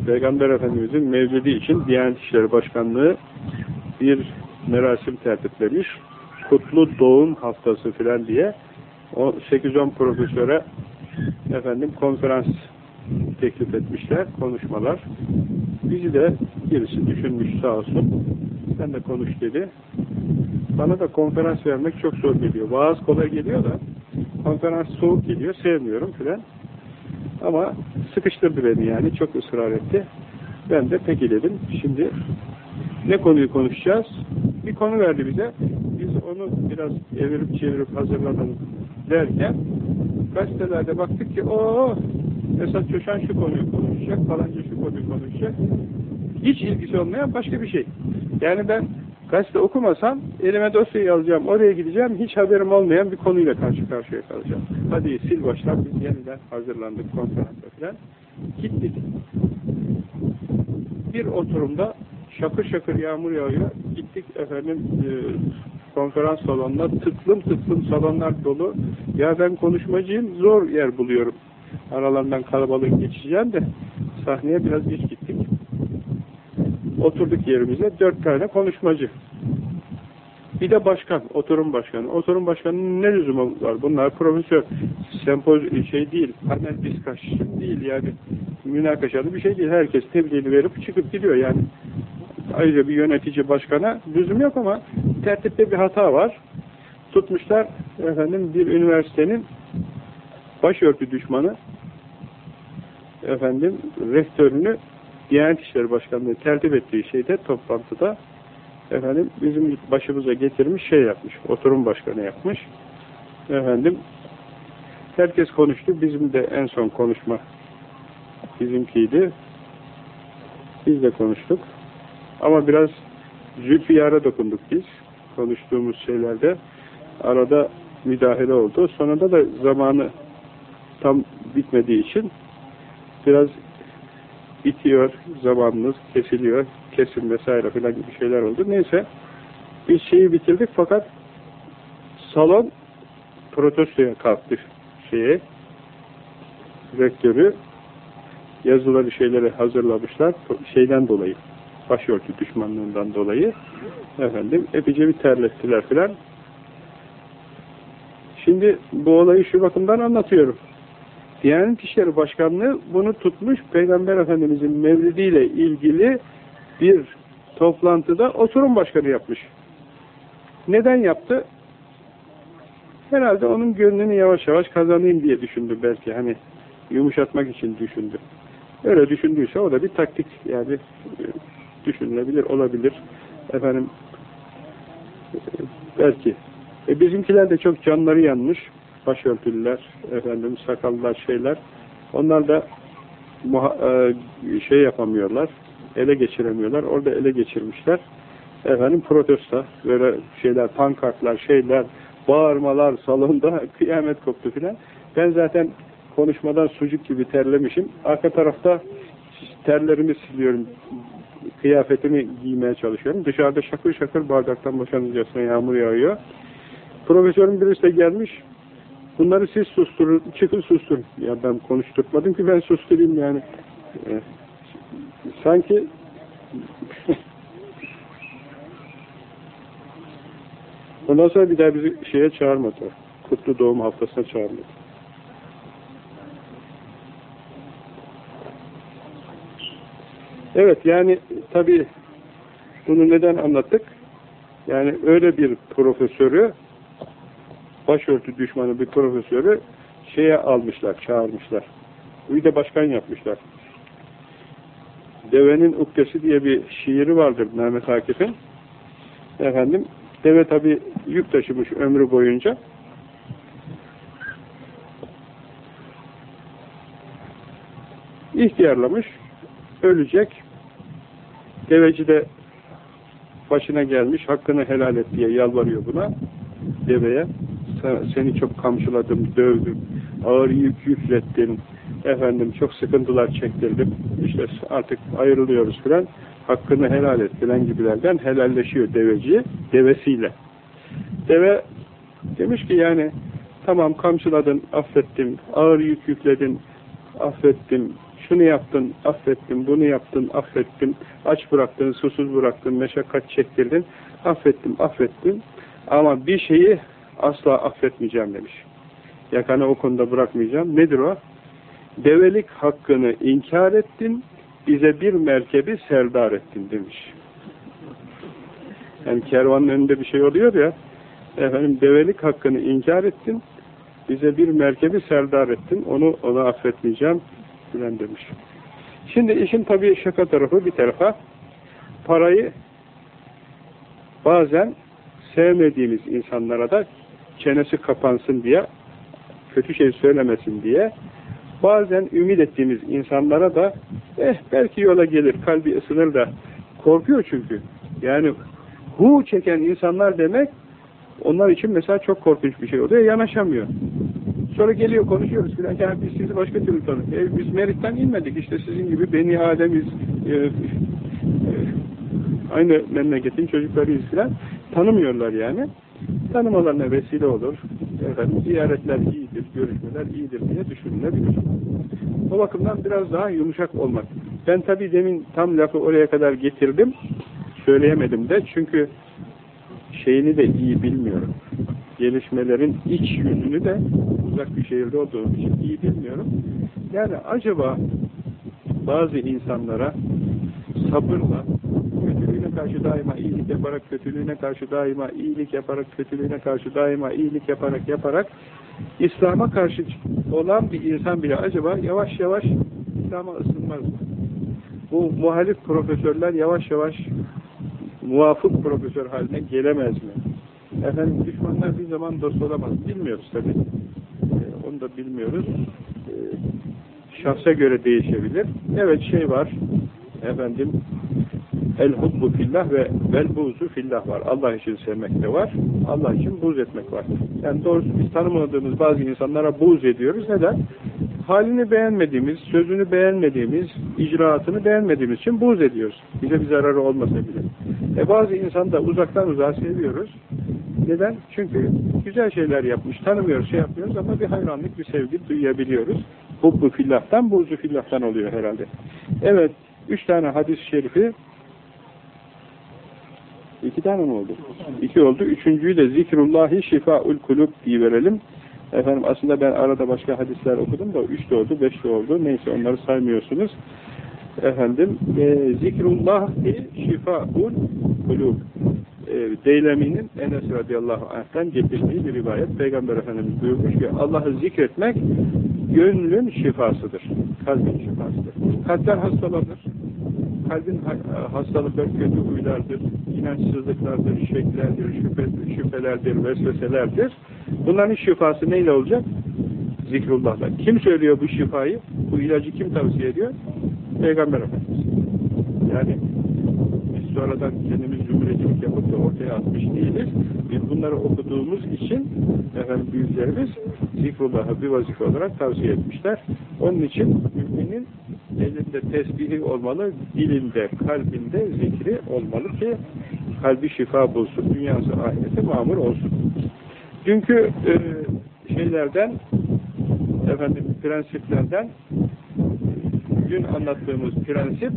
Peygamber Efendimiz'in mevlidi için Diyanet İşleri Başkanlığı bir merasim tertiplemiş. Kutlu Doğum Haftası filan diye o 8-10 profesöre efendim konferans teklif etmişler, konuşmalar. Bizi de birisi düşünmüş sağ olsun. Ben de konuş dedi. Bana da konferans vermek çok zor geliyor. Vaaz kolay geliyor da konferans soğuk geliyor, sevmiyorum filan. Ama sıkıştırdı beni yani, çok ısrar etti. Ben de peki dedim. Şimdi ne konuyu konuşacağız? Bir konu verdi bize. Biz onu biraz evirip çevirip hazırlanalım derken gazetelerde baktık ki o Esat Coşan şu konuyu konuşacak, falanca şu konuyu konuşacak. Hiç ilgisi olmayan başka bir şey. Yani ben gazete okumasam elime dosyayı alacağım, oraya gideceğim, hiç haberim olmayan bir konuyla karşı karşıya kalacağım. Hadi sil baştan biz yeniden hazırlandık konferansa falan. Gittik. Bir oturumda şakır şakır yağmur yağıyor. Gittik efendim e, konferans salonuna tıklım tıklım salonlar dolu. Ya ben konuşmacıyım zor yer buluyorum. Aralarından kalabalık geçeceğim de sahneye biraz geç gittik. Oturduk yerimize dört tane konuşmacı. Bir de başkan, oturum başkanı. Oturum başkanının ne lüzumu var? Bunlar profesör, sempoz şey değil, panel discussion değil yani münakaşalı bir şey değil. Herkes tebliğini verip çıkıp gidiyor yani. Ayrıca bir yönetici başkana lüzum yok ama tertipte bir hata var. Tutmuşlar efendim bir üniversitenin başörtü düşmanı efendim rektörünü Diyanet İşleri Başkanlığı tertip ettiği şeyde toplantıda efendim bizim başımıza getirmiş şey yapmış. Oturum başkanı yapmış. Efendim herkes konuştu. Bizim de en son konuşma bizimkiydi. Biz de konuştuk. Ama biraz Zülfiyar'a dokunduk biz. Konuştuğumuz şeylerde arada müdahale oldu. Sonunda da zamanı tam bitmediği için biraz bitiyor, zamanımız kesiliyor, kesim vesaire filan gibi şeyler oldu. Neyse, biz şeyi bitirdik fakat salon protestoya kalktı şeye, rektörü. yazıları şeyleri hazırlamışlar şeyden dolayı başörtü düşmanlığından dolayı efendim epeyce bir terlettiler filan. Şimdi bu olayı şu bakımdan anlatıyorum. Diyanet İşleri Başkanlığı bunu tutmuş Peygamber Efendimizin mevlidiyle ilgili bir toplantıda oturum başkanı yapmış. Neden yaptı? Herhalde onun gönlünü yavaş yavaş kazanayım diye düşündü belki. Hani yumuşatmak için düşündü. Öyle düşündüyse o da bir taktik yani e, düşünülebilir, olabilir. Efendim e, belki. E bizimkiler de çok canları yanmış. Başörtülüler, efendim sakallar şeyler. Onlar da e, şey yapamıyorlar. Ele geçiremiyorlar. Orada ele geçirmişler. Efendim protesto, böyle şeyler, pankartlar, şeyler, bağırmalar salonda kıyamet koptu filan. Ben zaten konuşmadan sucuk gibi terlemişim. Arka tarafta terlerimi siliyorum. Kıyafetimi giymeye çalışıyorum. Dışarıda şakır şakır bardaktan boşanıcasına yağmur yağıyor. Profesörün birisi de gelmiş. Bunları siz susturun, çıkın susturun. Ya ben konuşturmadım ki ben susturayım yani. Ee, sanki Ondan sonra bir daha bizi şeye çağırmadı. Kutlu doğum haftasına çağırmadı. Evet yani tabi bunu neden anlattık? Yani öyle bir profesörü başörtü düşmanı bir profesörü şeye almışlar, çağırmışlar. Bir de başkan yapmışlar. Devenin Ukdesi diye bir şiiri vardır Mehmet Akif'in. Efendim, deve tabi yük taşımış ömrü boyunca. İhtiyarlamış, ölecek. Deveci de başına gelmiş, hakkını helal et diye yalvarıyor buna, deveye. Seni çok kamçıladım, dövdüm, ağır yük yüklettin, efendim çok sıkıntılar çektirdim, işte artık ayrılıyoruz filan, hakkını helal et filan gibilerden helalleşiyor deveci, devesiyle. Deve demiş ki yani, tamam kamçıladın, affettim, ağır yük yükledin, affettim, şunu yaptın, affettim, bunu yaptın, affettim, aç bıraktın, susuz bıraktın, meşakkat çektirdin, affettim, affettim. Ama bir şeyi asla affetmeyeceğim demiş. Yakanı o konuda bırakmayacağım. Nedir o? Develik hakkını inkar ettin, bize bir merkebi serdar ettin demiş. Yani kervanın önünde bir şey oluyor ya, efendim develik hakkını inkar ettin, bize bir merkebi serdar ettin, onu ona affetmeyeceğim filan demiş. Şimdi işin tabii şaka tarafı bir tarafa, parayı bazen sevmediğimiz insanlara da çenesi kapansın diye, kötü şey söylemesin diye, bazen ümit ettiğimiz insanlara da eh belki yola gelir, kalbi ısınır da korkuyor çünkü. Yani hu çeken insanlar demek onlar için mesela çok korkunç bir şey oluyor, yanaşamıyor. Sonra geliyor konuşuyoruz filan. Yani biz sizi başka türlü tanıdık. E, biz Merit'ten inmedik. İşte sizin gibi Beni Ademiz e, e, aynı memleketin çocuklarıyız filan. Tanımıyorlar yani. Tanımalarına vesile olur. Efendim, ziyaretler iyidir, görüşmeler iyidir diye düşünülebilir. O bakımdan biraz daha yumuşak olmak. Ben tabii demin tam lafı oraya kadar getirdim. Söyleyemedim de çünkü şeyini de iyi bilmiyorum gelişmelerin iç yüzünü de uzak bir şehirde olduğum için iyi bilmiyorum. Yani acaba bazı insanlara sabırla karşı daima iyilik yaparak, kötülüğüne karşı daima iyilik yaparak, kötülüğüne karşı daima iyilik yaparak yaparak İslam'a karşı olan bir insan bile acaba yavaş yavaş İslam'a ısınmaz mı? Bu muhalif profesörler yavaş yavaş muvafık profesör haline gelemez mi? Efendim düşmanlar bir zaman dost olamaz. Bilmiyoruz tabi. Ee, onu da bilmiyoruz. Ee, şahsa göre değişebilir. Evet şey var. Efendim el hubbu fillah ve vel buzu fillah var. Allah için sevmek de var. Allah için buz etmek var. Yani doğrusu biz tanımadığımız bazı insanlara buz ediyoruz. Neden? Halini beğenmediğimiz, sözünü beğenmediğimiz, icraatını beğenmediğimiz için buz ediyoruz. Bize bir zararı olmasa bile. E bazı insan da uzaktan uzağa seviyoruz. Neden? Çünkü güzel şeyler yapmış, tanımıyoruz, şey yapıyoruz ama bir hayranlık, bir sevgi duyabiliyoruz. hubbu fillah'tan buğzu fillah'tan oluyor herhalde. Evet, üç tane hadis-i şerifi iki tane mi oldu? İki oldu. Üçüncüyü de zikrullahi şifaul kulub diye verelim. Efendim aslında ben arada başka hadisler okudum da üç de oldu, beş de oldu. Neyse onları saymıyorsunuz. Efendim e, zikrullahi şifaul kulub e, Deylemi'nin Enes radıyallahu anh'tan getirdiği bir rivayet. Peygamber Efendimiz buyurmuş ki Allah'ı zikretmek gönlün şifasıdır. Kalbin şifasıdır. Kalpler hastalanır. Kalbin hastalıkları kötü huylardır, inançsızlıklardır, şeklerdir, şüphe, şüphelerdir, vesveselerdir. Bunların şifası neyle olacak? Zikrullah'la. Kim söylüyor bu şifayı? Bu ilacı kim tavsiye ediyor? Peygamber Efendimiz. Yani biz sonradan kendimiz cumhuriyetçilik yapıp da ortaya atmış değiliz. Biz bunları okuduğumuz için efendim büyüklerimiz zikrullahı bir vazife olarak tavsiye etmişler. Onun için müminin elinde tesbihi olmalı, dilinde, kalbinde zikri olmalı ki kalbi şifa bulsun, dünyası ahireti mamur olsun. Dünkü e, şeylerden efendim prensiplerden dün anlattığımız prensip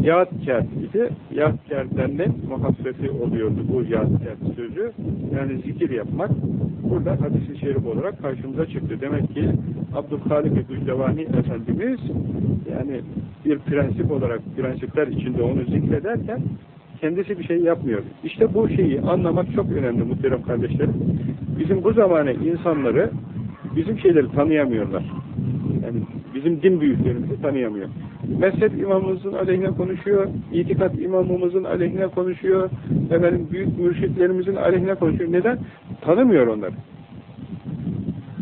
yaatkar idi. Yaatkar'dan ne muhabbeti oluyordu bu yaatkar sözü. Yani zikir yapmak. Burada hadis-i şerif olarak karşımıza çıktı. Demek ki Abdülhalik Gücdevani Efendimiz yani bir prensip olarak prensipler içinde onu zikrederken kendisi bir şey yapmıyor. İşte bu şeyi anlamak çok önemli muhterem kardeşlerim. Bizim bu zamanı insanları bizim şeyleri tanıyamıyorlar. Yani bizim din büyüklerimizi tanıyamıyor. Mezhep imamımızın aleyhine konuşuyor, itikat imamımızın aleyhine konuşuyor, efendim büyük mürşitlerimizin aleyhine konuşuyor. Neden? Tanımıyor onları.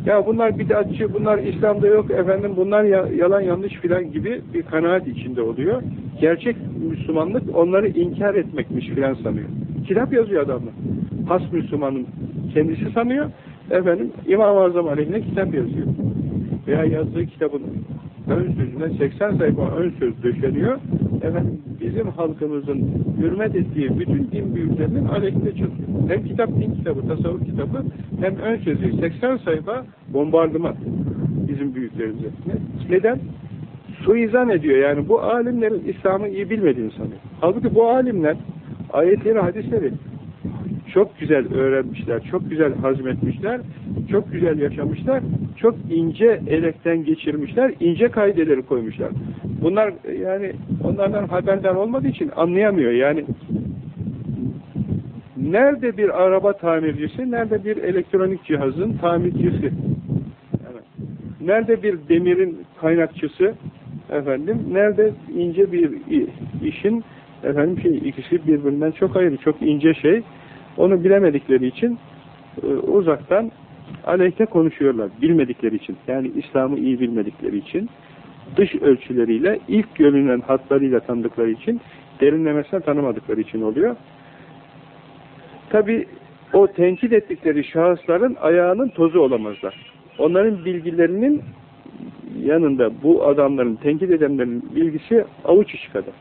Ya bunlar bidatçı, bunlar İslam'da yok, efendim bunlar yalan yanlış filan gibi bir kanaat içinde oluyor. Gerçek Müslümanlık onları inkar etmekmiş filan sanıyor. Kitap yazıyor adamlar. Has Müslümanın kendisi sanıyor, efendim İmam-ı Azam aleyhine kitap yazıyor. Veya yazdığı kitabın ön sözüne 80 sayfa ön söz döşeniyor. Efendim bizim halkımızın hürmet ettiği bütün din büyüklerinin aleyhinde çalışıyor. Hem kitap din kitabı, tasavvuf kitabı hem ön sözü 80 sayfa bombardıman bizim büyüklerimize. Neden? Suizan ediyor yani bu alimlerin İslam'ı iyi bilmediğini sanıyor. Halbuki bu alimler ayetleri, hadisleri çok güzel öğrenmişler, çok güzel hazmetmişler, çok güzel yaşamışlar, çok ince elekten geçirmişler, ince kaideleri koymuşlar. Bunlar yani onlardan haberdar olmadığı için anlayamıyor. Yani nerede bir araba tamircisi, nerede bir elektronik cihazın tamircisi, evet. nerede bir demirin kaynakçısı, efendim, nerede ince bir işin efendim şey ikisi birbirinden çok ayrı, çok ince şey. Onu bilemedikleri için e, uzaktan aleyhte konuşuyorlar. Bilmedikleri için. Yani İslam'ı iyi bilmedikleri için dış ölçüleriyle ilk görünen hatlarıyla tanıdıkları için derinlemesine tanımadıkları için oluyor. Tabi o tenkit ettikleri şahısların ayağının tozu olamazlar. Onların bilgilerinin yanında bu adamların, tenkit edenlerin bilgisi avuç içi kadar.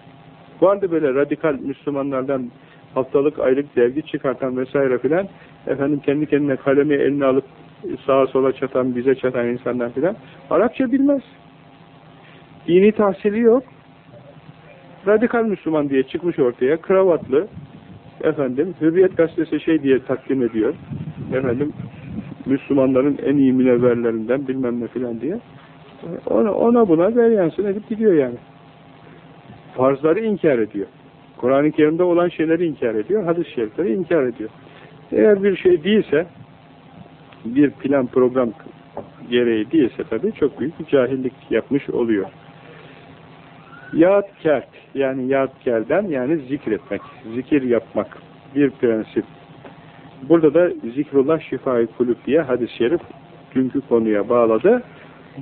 Vardı böyle radikal Müslümanlardan haftalık aylık dergi çıkartan vesaire filan efendim kendi kendine kalemi eline alıp sağa sola çatan, bize çatan insanlar filan Arapça bilmez. Dini tahsili yok. Radikal Müslüman diye çıkmış ortaya, kravatlı efendim, Hürriyet gazetesi şey diye takdim ediyor. Efendim, Müslümanların en iyi münevverlerinden bilmem ne filan diye. Ona, ona buna veryansın edip gidiyor yani. Farzları inkar ediyor. Kur'an-ı Kerim'de olan şeyleri inkar ediyor, hadis-i şerifleri inkar ediyor. Eğer bir şey değilse, bir plan program gereği değilse tabii çok büyük bir cahillik yapmış oluyor. Yaatkert, yani yaatkerden yani zikretmek, zikir yapmak bir prensip. Burada da zikrullah şifai kulüp diye hadis-i şerif dünkü konuya bağladı.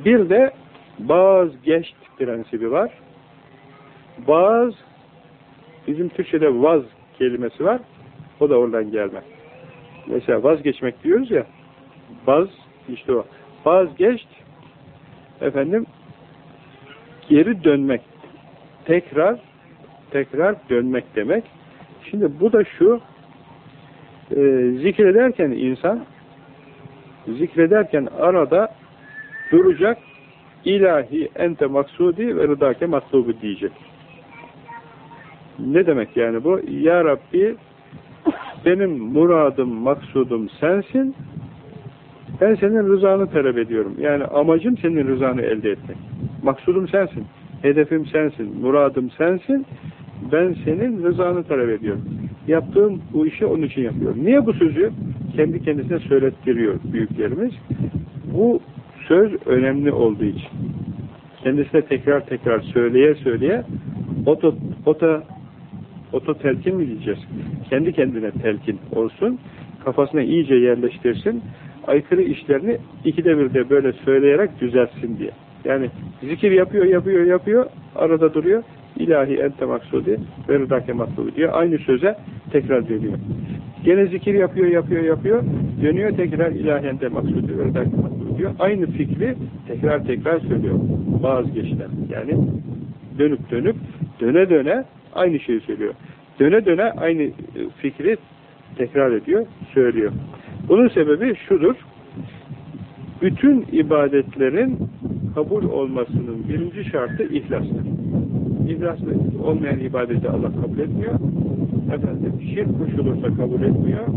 Bir de bazı geçt prensibi var. Bazı Bizim Türkçe'de vaz kelimesi var. O da oradan gelme. Mesela vazgeçmek diyoruz ya. Vaz işte o. Vazgeç efendim geri dönmek. Tekrar tekrar dönmek demek. Şimdi bu da şu e, zikrederken insan zikrederken arada duracak ilahi ente maksudi ve rıdake matlubu diyecek. Ne demek yani bu? Ya Rabbi benim muradım, maksudum sensin. Ben senin rızanı talep ediyorum. Yani amacım senin rızanı elde etmek. Maksudum sensin. Hedefim sensin. Muradım sensin. Ben senin rızanı talep ediyorum. Yaptığım bu işi onun için yapıyorum. Niye bu sözü kendi kendisine söylettiriyor büyüklerimiz? Bu söz önemli olduğu için. Kendisine tekrar tekrar söyleye söyleye oto, oto, oto telkin mi diyeceğiz? Kendi kendine telkin olsun. Kafasına iyice yerleştirsin. Aykırı işlerini ikide bir de böyle söyleyerek düzeltsin diye. Yani zikir yapıyor, yapıyor, yapıyor. Arada duruyor. İlahi ente maksudi ve rıdake diyor. Aynı söze tekrar dönüyor. Gene zikir yapıyor, yapıyor, yapıyor. Dönüyor tekrar ilahi ente maksudi ve rıdake diyor. Aynı fikri tekrar tekrar söylüyor. Vazgeçten. Yani dönüp dönüp döne döne aynı şeyi söylüyor. Döne döne aynı fikri tekrar ediyor, söylüyor. Bunun sebebi şudur. Bütün ibadetlerin kabul olmasının birinci şartı ihlastır. İhlaslı olmayan ibadeti Allah kabul etmiyor. Efendim, şirk koşulursa kabul etmiyor.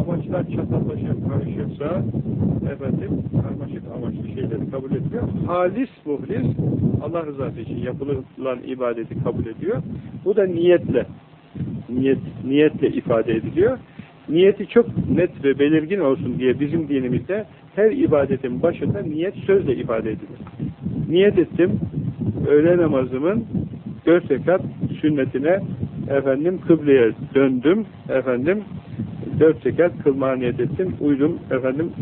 Amaçlar çatallaşır, karışırsa efendim, karmaşık amaçlı şeyleri kabul etmiyor. Halis, muhlis, Allah rızası için yapılan ibadeti kabul ediyor. Bu da niyetle, niyet, niyetle ifade ediliyor. Niyeti çok net ve belirgin olsun diye bizim dinimizde her ibadetin başında niyet sözle ifade edilir. Niyet ettim, öğle namazımın dört rekat sünnetine efendim kıbleye döndüm, efendim dört rekat kılmaya niyet ettim, uydum efendim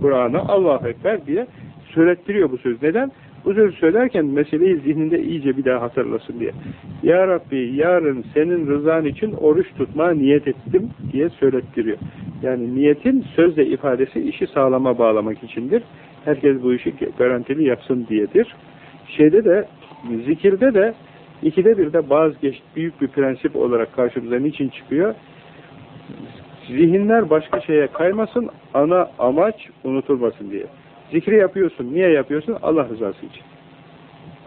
Kur'an'a Allahu Ekber diye söylettiriyor bu söz. Neden? Bu sözü söylerken meseleyi zihninde iyice bir daha hatırlasın diye. Ya Rabbi yarın senin rızan için oruç tutmaya niyet ettim diye söylettiriyor. Yani niyetin sözle ifadesi işi sağlama bağlamak içindir. Herkes bu işi garantili yapsın diyedir. Şeyde de, zikirde de ikide bir de vazgeç büyük bir prensip olarak karşımıza niçin çıkıyor? Zihinler başka şeye kaymasın, ana amaç unutulmasın diye. Zikri yapıyorsun. Niye yapıyorsun? Allah rızası için.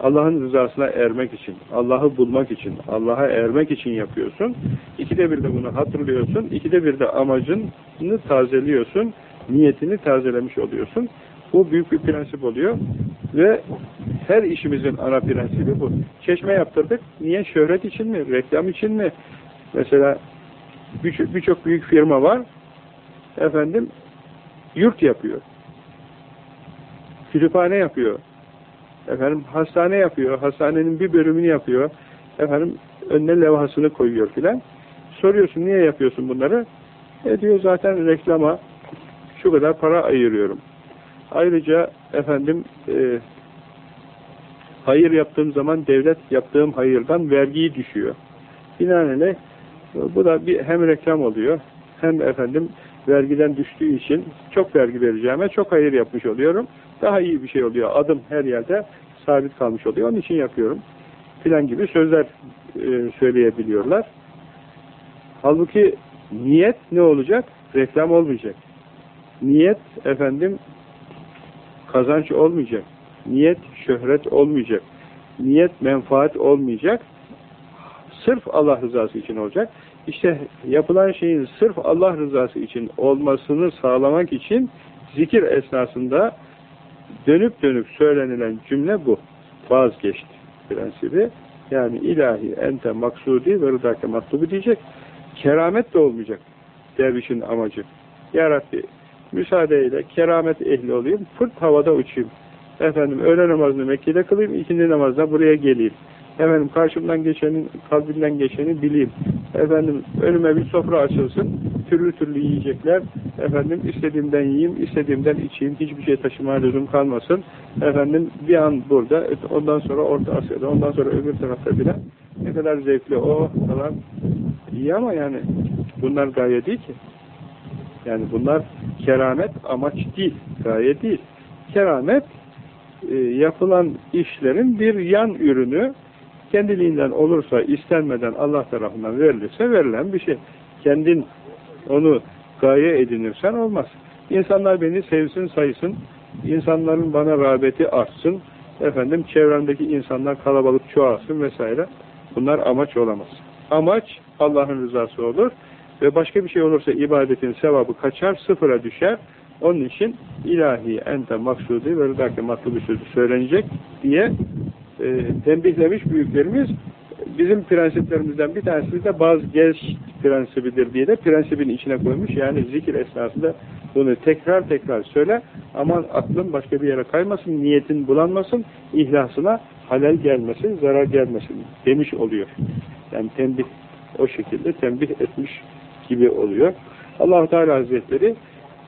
Allah'ın rızasına ermek için, Allah'ı bulmak için, Allah'a ermek için yapıyorsun. İkide bir de bunu hatırlıyorsun. İkide bir de amacını tazeliyorsun. Niyetini tazelemiş oluyorsun. Bu büyük bir prensip oluyor. Ve her işimizin ana prensibi bu. Çeşme yaptırdık. Niye? Şöhret için mi? Reklam için mi? Mesela birçok bir büyük firma var. Efendim yurt yapıyor. Kütüphane yapıyor. Efendim hastane yapıyor. Hastanenin bir bölümünü yapıyor. Efendim önüne levhasını koyuyor filan. Soruyorsun niye yapıyorsun bunları? E diyor zaten reklama şu kadar para ayırıyorum. Ayrıca efendim e, hayır yaptığım zaman devlet yaptığım hayırdan vergiyi düşüyor. Binaenaleyh bu da bir hem reklam oluyor hem efendim vergiden düştüğü için çok vergi vereceğime çok hayır yapmış oluyorum. Daha iyi bir şey oluyor. Adım her yerde sabit kalmış oluyor. Onun için yapıyorum. Filan gibi sözler e, söyleyebiliyorlar. Halbuki niyet ne olacak? Reklam olmayacak. Niyet efendim kazanç olmayacak. Niyet şöhret olmayacak. Niyet menfaat olmayacak. Sırf Allah rızası için olacak. İşte yapılan şeyin sırf Allah rızası için olmasını sağlamak için zikir esnasında dönüp dönüp söylenilen cümle bu. Vazgeçti prensibi. Yani ilahi ente maksudi ve rıdake matlubu diyecek. Keramet de olmayacak dervişin amacı. Ya Rabbi müsaadeyle keramet ehli olayım, fırt havada uçayım. Efendim öğle namazını Mekke'de kılayım, ikindi namazda buraya geleyim. Efendim karşımdan geçenin, kalbinden geçeni bileyim. Efendim önüme bir sofra açılsın, türlü türlü yiyecekler. Efendim istediğimden yiyeyim, istediğimden içeyim, hiçbir şey taşımaya lüzum kalmasın. Efendim bir an burada, ondan sonra Orta Asya'da, ondan sonra öbür tarafta bile ne kadar zevkli o falan. İyi ama yani bunlar gaye değil ki. Yani bunlar keramet amaç değil, gaye değil. Keramet e, yapılan işlerin bir yan ürünü kendiliğinden olursa, istenmeden Allah tarafından verilirse verilen bir şey. Kendin onu gaye edinirsen olmaz. İnsanlar beni sevsin, sayısın, insanların bana rağbeti artsın, efendim çevrendeki insanlar kalabalık çoğalsın vesaire. Bunlar amaç olamaz. Amaç Allah'ın rızası olur ve başka bir şey olursa ibadetin sevabı kaçar, sıfıra düşer. Onun için ilahi ente maksudi ve rıdaki matlubu sözü söylenecek diye e, tembihlemiş büyüklerimiz. Bizim prensiplerimizden bir tanesi de bazı gez prensibidir diye de prensibin içine koymuş. Yani zikir esnasında bunu tekrar tekrar söyle. Aman aklın başka bir yere kaymasın, niyetin bulanmasın, ihlasına halel gelmesin, zarar gelmesin demiş oluyor. Yani tembih o şekilde tembih etmiş gibi oluyor. allah Teala Hazretleri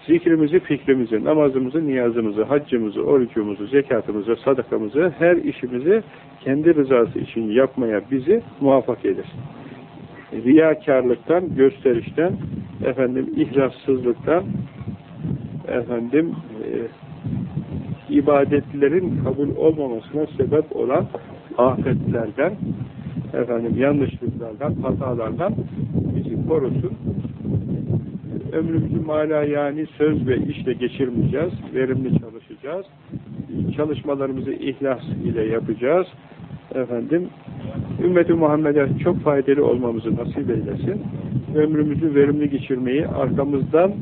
zikrimizi, fikrimizi, namazımızı, niyazımızı, haccımızı, orucumuzu, zekatımızı, sadakamızı, her işimizi kendi rızası için yapmaya bizi muvaffak eder. Riyakarlıktan, gösterişten, efendim ihlassızlıktan, efendim e, ibadetlerin kabul olmamasına sebep olan afetlerden, efendim yanlışlıklardan, hatalardan bizi korusun. Ömrümüzü mala yani söz ve işle geçirmeyeceğiz. Verimli çalışacağız. Çalışmalarımızı ihlas ile yapacağız. Efendim ümmeti Muhammed'e çok faydalı olmamızı nasip eylesin. Ömrümüzü verimli geçirmeyi arkamızdan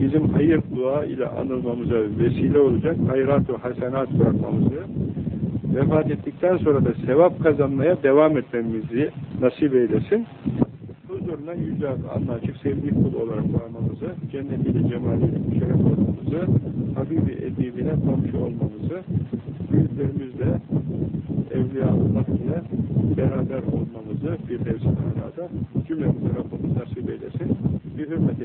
bizim hayır dua ile anılmamıza vesile olacak hayrat ve hasenat bırakmamızı vefat ettikten sonra da sevap kazanmaya devam etmemizi nasip eylesin huzuruna yüce Allah'a açık sevdiği kul olarak varmamızı, cennetiyle cemaliyle müşerref olmamızı, Habibi edibine komşu olmamızı, büyüklerimizle, Evliyaullah ile beraber olmamızı bir devsin alada cümlemizi Rabbimiz nasip eylesin. Bir hürmeti